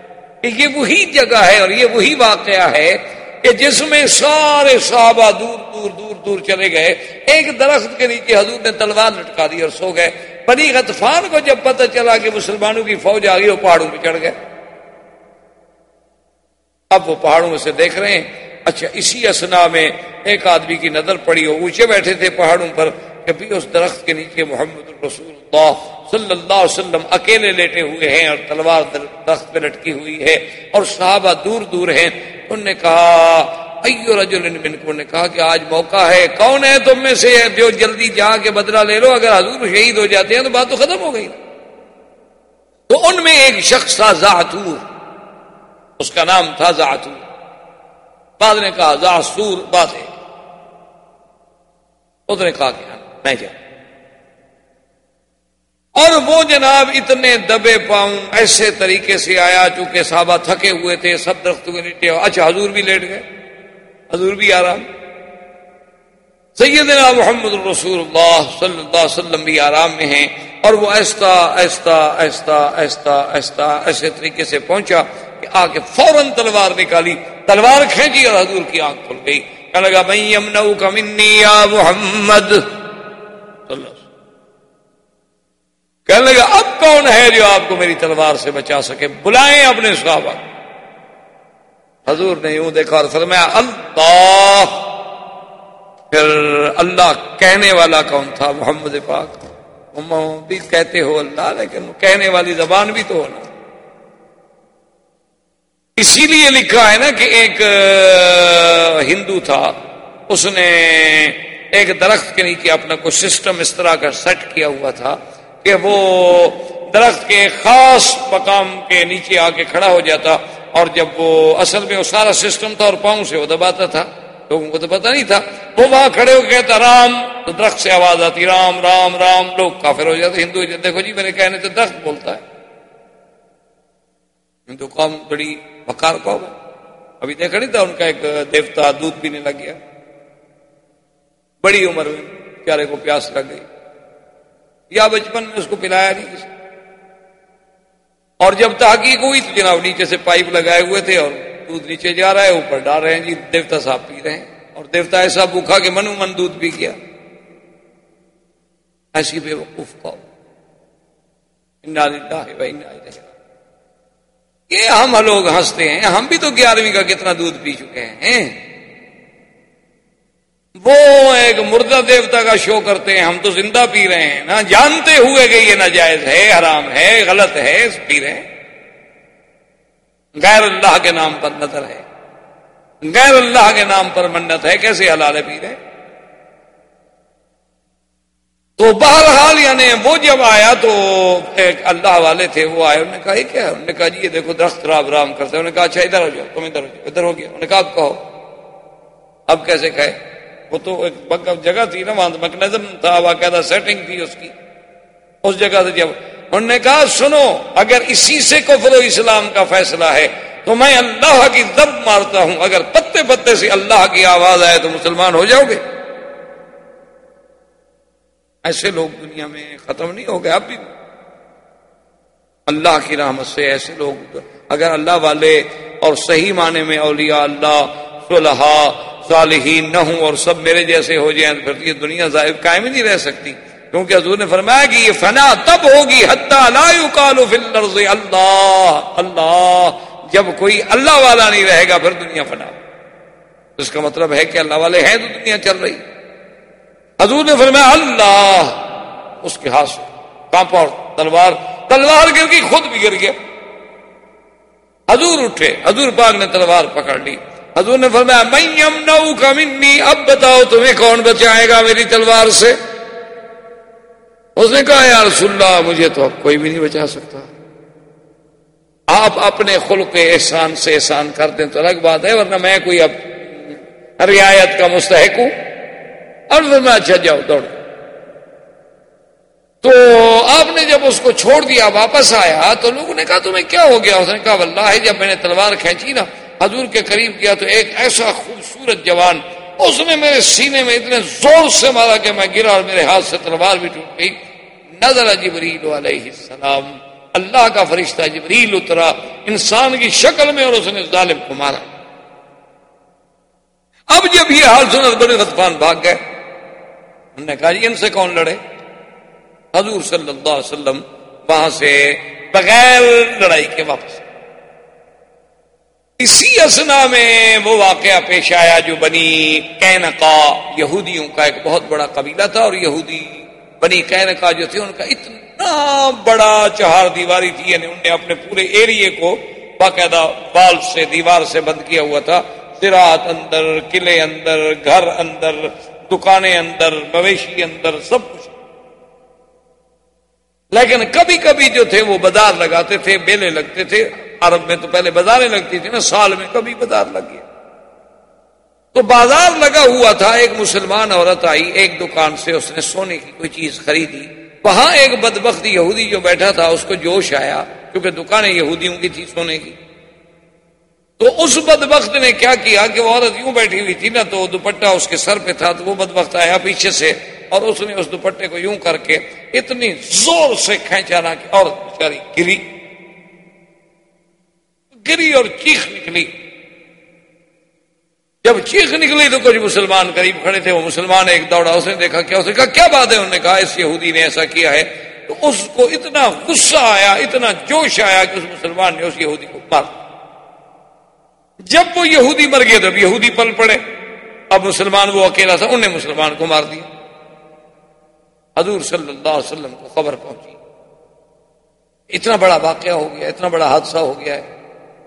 کہ یہ وہی جگہ ہے اور یہ وہی واقعہ ہے کہ جس میں سارے صحابہ دور دور دور دور چلے گئے۔ ایک درخت کے نیچے حضور نے تلوار لٹکا دی اور سو گئے۔ بنی غطفان کو جب پتہ چلا کہ مسلمانوں کی فوج آ گئی وہ پہاڑوں پہ چڑھ گئے۔ اب وہ پہاڑوں میں سے دیکھ رہے ہیں۔ اچھا اسی اسنا میں ایک آدمی کی نظر پڑی ہو اونچے بیٹھے تھے پہاڑوں پر کبھی اس درخت کے نیچے محمد الرسول اللہ صلی اللہ علیہ وسلم اکیلے لیٹے ہوئے ہیں اور تلوار درخت پہ لٹکی ہوئی ہے اور صحابہ دور دور ہیں۔ انہوں نے کہا ایو رجل منکم نے کہا کہ آج موقع ہے۔ کون ہے تم میں سے جو جلدی جا کے بدلہ لے لو؟ اگر حضور شہید ہو جاتے ہیں تو بات تو ختم ہو گئی۔ تو ان میں ایک شخص تھا زاہتور اس کا نام تھا زاہتور بعد نے کہا زاسور بات ہے۔ اس نے کہا کہ ہاں، میں جاؤں۔ اور وہ جناب اتنے دبے پاؤں ایسے طریقے سے آیا چونکہ صحابہ تھکے ہوئے تھے، سب درخت کے نیچے۔ اچھا حضور بھی لیٹ گئے۔ حضور بھی آرام سیدنا محمد الرسول اللہ صلی اللہ علیہ وسلم بھی آرام میں ہیں اور وہ ایستا ایستا ایستا ایستا ایستا ایسے طریقے سے پہنچا کہ آ کے فوراً تلوار نکالی تلوار کھینچی اور حضور کی آنکھ کھل گئی کہنے لگا بھائی امن کا منی یا محمد؟ کہنے لگا، اب کون ہے جو آپ کو میری تلوار سے بچا سکے؟ بلائیں اپنے صحابہ حضور نے یوں دیکھا اور فرمایا، اللہ! پھر اللہ کہنے والا کون تھا؟ محمد پاک۔ بھی کہتے ہو اللہ، لیکن کہنے والی زبان بھی تو ہونا۔ اسی لیے لکھا ہے نا کہ ایک ہندو تھا۔ اس نے ایک درخت کے نیچے اپنا کوئی سسٹم اس طرح کا سیٹ کیا ہوا تھا کہ وہ درخت کے خاص مقام کے نیچے آ کے کھڑا ہو جاتا۔ اور جب وہ اصل میں وہ سارا سسٹم تھا اور پاؤں سے وہ دباتا تھا، لوگوں کو تو پتا نہیں تھا۔ وہ وہاں کھڑے ہو کہتا، رام! تو درخت سے آواز آتی، رام رام رام! لوگ کافر ہو جاتے، ہندو دیکھو جی میرے کہنے تو درخت بولتا ہے۔ ہندو قوم بڑی بکار قوم ہے۔ ابھی دیکھا نہیں تھا ان کا ایک دیوتا دودھ پینے لگ گیا۔ بڑی عمر میں پیارے کو پیاس لگ گئی۔ یا بچپن میں اس کو پلایا نہیں کسی اور جب تحقیق ہوئی تو جناب نیچے سے پائپ لگائے ہوئے تھے اور دودھ نیچے جا رہا ہے، اوپر ڈال رہے ہیں جی دیوتا صاحب پی رہے ہیں۔ اور دیوتا ایسا بھوکھا کہ منو من دودھ پی گیا۔ ایسی بے وقوف کو یہ ہم لوگ ہنستے ہیں۔ ہم بھی تو گیارہویں کا کتنا دودھ پی چکے ہیں؟ وہ ایک مردہ دیوتا کا شو کرتے ہیں، ہم تو زندہ پی رہے ہیں۔ نا جانتے ہوئے کہ یہ ناجائز ہے، حرام ہے، غلط ہے پی رہے ہیں۔ غیر اللہ کے نام پر نظر ہے۔ غیر اللہ کے نام پر منت ہے، کیسے حلال پی رہے تو بہرحال یعنی وہ جب آیا تو ایک اللہ والے تھے، وہ آئے، انہوں نے کہا، یہ کیا انہوں نے کہا جی یہ دیکھو، درخت رام رام کرتے انہوں نے کہا اچھا ادھر ہو جاؤ، تم ادھر ہو جاؤ، ادھر ہو گیا۔ انہوں نے کہا اب کہو۔ اب کیسے کہے؟ وہ تو ایک جگہ تھی نا، وہاں مکنزم تھا باقاعدہ سیٹنگ تھی اس کی۔ اس جگہ سے جب انہوں نے کہا، سنو، اگر اسی سے کفر و اسلام کا فیصلہ ہے، تو میں اللہ کی ضرب مارتا ہوں۔ اگر پتے پتے سے اللہ کی آواز آئے تو مسلمان ہو جاؤ گے۔ ایسے لوگ دنیا میں ختم نہیں ہو گئے، اب بھی۔ اللہ کی رحمت سے ایسے لوگ، اگر اللہ والے اور صحیح معنی میں اولیاء اللہ صلحہ صالحین نہ ہوں اور سب میرے جیسے ہو جائیں پھر یہ دنیا ظاہر قائم ہی نہیں رہ سکتی۔ کیونکہ حضور نے فرمایا کہ یہ فنا تب ہوگی اللہ۔ اللہ، جب کوئی اللہ والا نہیں رہے گا پھر دنیا فنا۔ اس کا مطلب ہے کہ اللہ والے ہیں تو دنیا چل رہی۔ حضور نے فرمایا، اللہ۔ اس کے ہاتھ سے کانپا تلوار تلوار گر گئی، خود بھی گر گیا۔ حضور اٹھے، حضور پاک نے تلوار پکڑ لی۔ حضور نے فرمایا میں کا منی، اب بتاؤ تمہیں کون بچائے گا میری تلوار سے؟ اس نے کہا، یا رسول اللہ، مجھے تو اب کوئی بھی نہیں بچا سکتا۔ آپ اپنے خلق احسان سے احسان کر دیں تو الگ بات ہے، ورنہ میں کوئی اب رعایت کا مستحق ہوں۔ اور پھر میں اچھا جاؤ دوڑ تو آپ نے جب اس کو چھوڑ دیا، واپس آیا، تو لوگوں نے کہا، تمہیں کیا ہو گیا؟ اس نے کہا، واللہ ہے جب میں نے تلوار کھینچی نا حضور کے قریب کیا تو ایک ایسا خوبصورت جوان، اس نے میرے سینے میں اتنے زور سے مارا کہ میں گرا اور میرے ہاتھ سے تلوار بھی ٹوٹ گئی۔ نظر جبریل علیہ السلام۔ اللہ کا فرشتہ جبریل اترا، انسان کی شکل میں اور اس نے ظالم کو مارا۔ اب جب یہ حال سنت بڑے غطفان بھاگ گئے، انہوں نے کہا جی ان سے کون لڑے؟ حضور صلی اللہ علیہ وسلم وہاں سے بغیر لڑائی کے واپس۔ اسی اسنا میں وہ واقعہ پیش آیا جو بنی کینکا یہودیوں کا ایک بہت بڑا قبیلہ تھا اور یہودی بنی کینکا جو تھے، ان کا اتنا بڑا چہار دیواری تھی یعنی انہوں نے اپنے پورے ایریے کو باقاعدہ بال سے، دیوار سے بند کیا ہوا تھا۔ زراعت اندر، قلعے اندر، گھر اندر، دکانیں اندر، مویشی اندر، سب کچھ۔ لیکن کبھی کبھی جو تھے وہ بازار لگاتے تھے، بیلے لگتے تھے۔ عرب میں تو پہلے بازاریں لگتی تھی نا، سال میں کبھی بازار لگ گیا۔ تو بازار لگا ہوا تھا، ایک مسلمان عورت آئی، ایک دکان سے اس نے سونے کی کوئی چیز خریدی۔ وہاں ایک بدبخت یہودی جو بیٹھا تھا، اس کو جوش آیا، کیونکہ دکانیں یہودیوں کی تھی سونے کی۔ تو اس بدبخت نے کیا کیا کہ وہ عورت یوں بیٹھی ہوئی تھی نا، تو دوپٹہ اس کے سر پہ تھا، تو وہ بدبخت آیا پیچھے سے۔ اور اس نے اس دوپٹے کو یوں کر کے اتنی زور سے کھینچا نا کہ عورت بیچاری گری۔ گری اور چیخ نکلی۔ جب چیخ نکلی تو کچھ مسلمان قریب کھڑے تھے، وہ مسلمان ایک دوڑا، اس نے دیکھا، کیا، اس نے کہا، کیا بات ہے؟ انہوں نے کہا، اس یہودی نے ایسا کیا ہے۔ تو اس کو اتنا غصہ آیا، اتنا جوش آیا کہ اس مسلمان نے اس یہودی کو مار۔ جب وہ یہودی مر گئے تب یہودی پل پڑے۔ اب مسلمان وہ اکیلا تھا انہیں مسلمان کو مار دیا۔ حضور صلی اللہ علیہ وسلم کو خبر پہنچی۔ اتنا بڑا واقعہ ہو گیا، اتنا بڑا حادثہ ہو گیا۔ ہے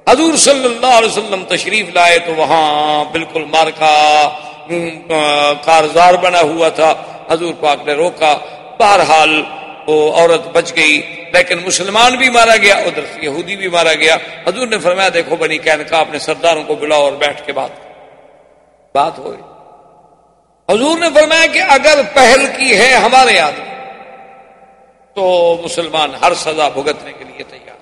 حضور صلی اللہ علیہ وسلم تشریف لائے تو وہاں بالکل مارکا کارزار بنا ہوا تھا۔ حضور پاک نے روکا۔ بہرحال وہ عورت بچ گئی، لیکن مسلمان بھی مارا گیا، ادھر سے یہودی بھی مارا گیا۔ حضور نے فرمایا، دیکھو بنی کہنے کا اپنے سرداروں کو بلاؤ اور بیٹھ کے بات بات ہوئی۔ حضور نے فرمایا کہ اگر پہل کی ہے ہمارے آدمی تو مسلمان ہر سزا بھگتنے کے لیے تیار۔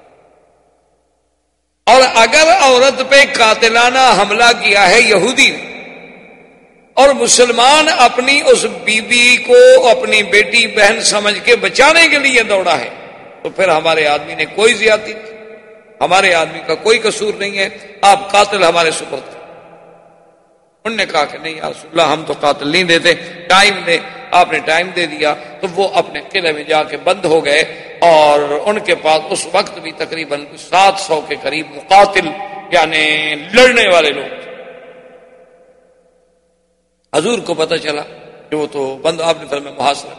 اور اگر عورت پہ قاتلانہ حملہ کیا ہے یہودی نے، اور مسلمان اپنی اس بیوی بی کو اپنی بیٹی بہن سمجھ کے بچانے کے لیے دوڑا ہے، تو پھر ہمارے آدمی نے کوئی زیادتی، ہمارے آدمی کا کوئی قصور نہیں ہے، آپ قاتل ہمارے سپرد۔ انہوں نے کہا کہ نہیں رسول اللہ، ہم تو قاتل نہیں دیتے۔ ٹائم دے آپ نے ٹائم دے دیا تو وہ اپنے قلعے میں جا کے بند ہو گئے اور ان کے پاس اس وقت بھی تقریباً سات سو کے قریب مقاتل یعنی لڑنے والے لوگ حضور کو پتہ چلا کہ وہ تو بند، آپ نے فرمایا محاصرہ۔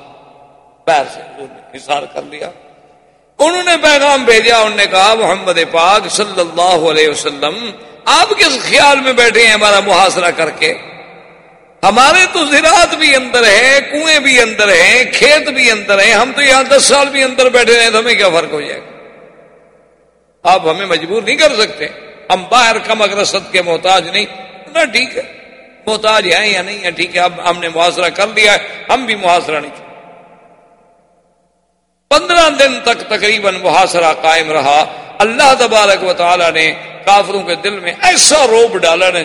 پیر سے حضور نے حصار کر لیا۔ انہوں نے پیغام بھیجا، انہوں نے کہا، محمد پاک صلی اللہ علیہ وسلم آپ کس خیال میں بیٹھے ہیں ہمارا محاصرہ کر کے؟ ہمارے تو زراعت بھی اندر ہے، کنویں بھی اندر ہیں، کھیت بھی اندر ہیں، ہم تو یہاں دس سال بھی اندر بیٹھے رہے تو ہمیں کیا فرق ہو جائے گا؟ آپ ہمیں مجبور نہیں کر سکتے۔ ہم باہر کم اگرست کے محتاج نہیں۔ نہ ٹھیک ہے۔ محتاج ہیں یا نہیں ہے ٹھیک ہے، اب ہم نے محاصرہ کر لیا ہے، ہم بھی محاصرہ نہیں پندرہ دن تک تقریباً محاصرہ قائم رہا۔ اللہ تبارک و تعالی نے کافروں کے دل میں ایسا روب ڈالا نے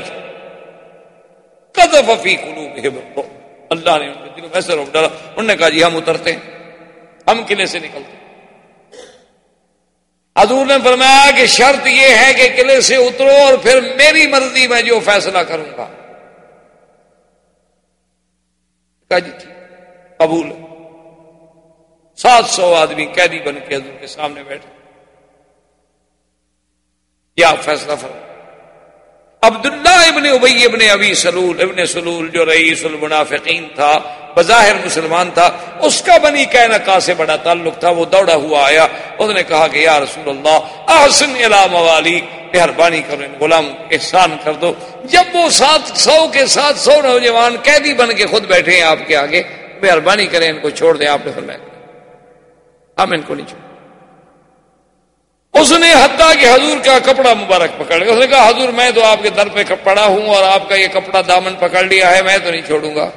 کدف فی قلوب اللہ نے ان کے دل میں ایسا روب ڈالا. انہوں نے کہا جی ہم اترتے ہیں. ہم قلعے سے نکلتے ہیں. حضور نے فرمایا کہ شرط یہ ہے کہ قلعے سے اترو اور پھر میری مرضی میں جو فیصلہ کروں گا. کہا جی قبول سات سو آدمی قیدی بن کے حضور کے سامنے بیٹھے. کیا فیصلہ فرما۔ عبداللہ ابن ابئی ابن ابی سلول، ابن سلول جو رئیس المنافقین تھا، بظاہر مسلمان تھا، اس کا بنی کینکا سے بڑا تعلق تھا، وہ دوڑا ہوا آیا، اس نے کہا کہ یا رسول اللہ، احسن الا موالی مہربانی کرو ان غلام، احسان کر دو۔ جب وہ سات سو کے ساتھ سو نوجوان قیدی بن کے خود بیٹھے ہیں آپ کے آگے، مہربانی کریں ان کو چھوڑ دیں، آپ نے فرمایا۔ ہم ان کو نہیں چھوڑ اس نے حتیٰ کہ حضور کا کپڑا مبارک پکڑ لیا۔ اس نے کہا، حضور، میں تو آپ کے در پہ پڑا ہوں اور آپ کا یہ کپڑا دامن پکڑ لیا ہے، میں تو نہیں چھوڑوں گا۔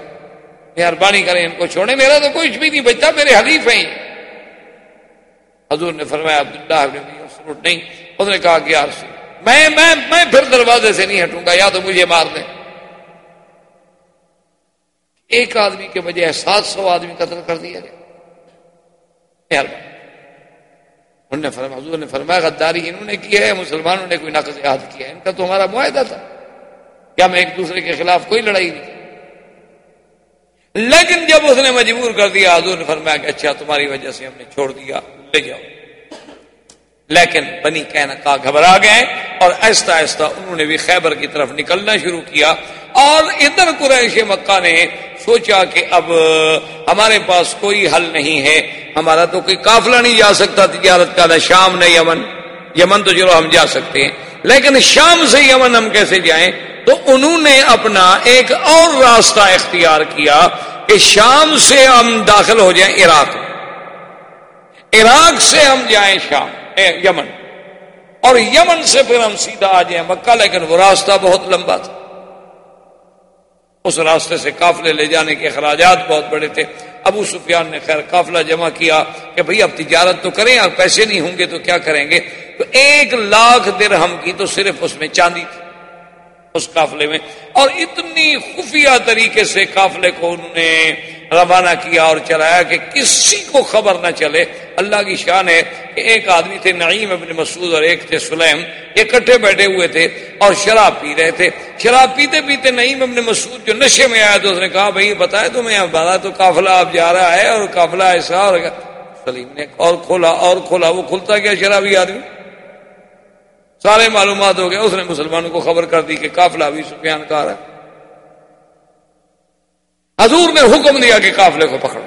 مہربانی کریں ان کو چھوڑیں۔ میرا تو کچھ بھی نہیں بچتا، میرے حلیف ہیں۔ حضور نے فرمایا، عبداللہ نہیں۔ اس نے کہا کہ یار میں میں میں پھر دروازے سے نہیں ہٹوں گا، یا تو مجھے مار دیں۔ ایک آدمی کے بجائے سات سو آدمی قتل کر دیا گیا۔ مہربانی۔ انہوں نے فرمایا حضور نے فرمایا، غداری انہوں نے کیا ہے، مسلمانوں نے کوئی نقص یاد کیا ہے؟ ان کا تو ہمارا معاہدہ تھا۔ کیا میں ایک دوسرے کے خلاف کوئی لڑائی نہیں لیکن جب اس نے مجبور کر دیا، حضور نے فرمایا کہ اچھا تمہاری وجہ سے ہم نے چھوڑ دیا، لے جاؤ۔ لیکن بنی کہنا کا گھبرا گئے اور ایستا ایستا انہوں نے بھی خیبر کی طرف نکلنا شروع کیا۔ اور ادھر قریش مکہ نے سوچا کہ اب ہمارے پاس کوئی حل نہیں ہے، ہمارا تو کوئی قافلہ نہیں جا سکتا تجارت کا نہ شام نہ یمن۔ یمن تو چلو ہم جا سکتے ہیں۔ لیکن شام سے یمن ہم کیسے جائیں؟ تو انہوں نے اپنا ایک اور راستہ اختیار کیا کہ شام سے ہم داخل ہو جائیں عراق۔ عراق سے ہم جائیں شام یمن۔ اور یمن سے پھر ہم سیدھا آ جائیں مکہ، لیکن وہ راستہ بہت لمبا تھا۔ اس راستے سے قافلے لے جانے کے اخراجات بہت بڑے تھے۔ ابو سفیان نے خیر قافلہ جمع کیا کہ بھئی اب تجارت تو کریں، اب پیسے نہیں ہوں گے تو کیا کریں گے؟ تو ایک لاکھ درہم کی تو صرف اس میں چاندی تھی، اس قافلے میں۔ اور اتنی خفیہ طریقے سے قافلے کو انہوں نے روانہ کیا اور چلایا کہ کسی کو خبر نہ چلے۔ اللہ کی شان ہے کہ ایک آدمی تھے، نعیم ابن مسعود اور ایک تھے، سلیم۔ اکٹھے بیٹھے ہوئے تھے اور شراب پی رہے تھے۔ شراب پیتے پیتے نعیم ابن مسعود جو نشے میں آیا تو اس نے کہا، بھائی بتائے تو میں بتا تو قافلہ اب جا رہا ہے اور قافلہ ایسا اور سلیم نے اور کھولا اور کھولا۔ وہ کھلتا گیا شرابی آدمی۔ سارے معلومات ہو گئے۔ اس نے مسلمانوں کو خبر کر دی کہ قافلہ بھی سفیان کا رہا ہے۔ حضور نے حکم دیا کہ قافلے کو پکڑو۔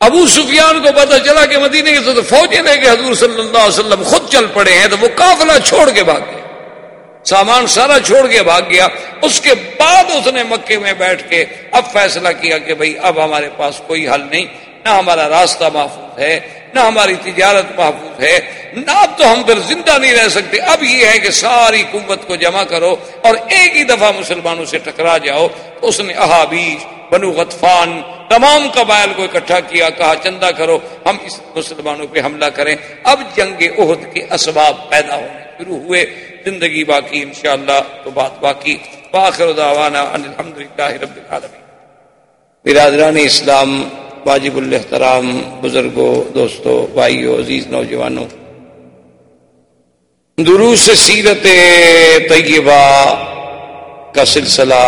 ابو سفیان کو پتا چلا کہ مدینے کے تو فوجیں لے کے حضور صلی اللہ علیہ وسلم خود چل پڑے ہیں تو وہ قافلہ چھوڑ کے بھاگ گیا۔ سامان سارا چھوڑ کے بھاگ گیا۔ اس کے بعد اس نے مکے میں بیٹھ کے اب فیصلہ کیا کہ بھائی اب ہمارے پاس کوئی حل نہیں۔ نہ ہمارا راستہ محفوظ ہے، نہ ہماری تجارت محفوظ ہے۔ نہ اب تو ہم پھر زندہ نہیں رہ سکتے۔ اب یہ ہے کہ ساری قوت کو جمع کرو اور ایک ہی دفعہ مسلمانوں سے ٹکرا جاؤ۔ اس نے احابیش بنو غطفان، تمام قبائل کو اکٹھا کیا، کہا، چندہ کرو، ہم اس مسلمانوں پہ حملہ کریں۔ اب جنگ عہد کے اسباب پیدا ہونے شروع ہوئے۔ زندگی باقی، انشاءاللہ تو بات باقی۔ باخر دعوانا الحمد رب العالمین۔ برادران اسلام واجب الحترام بزرگوں دوستوں بھائیوں عزیز نوجوانوں۔ دروس سیرت طیبہ کا سلسلہ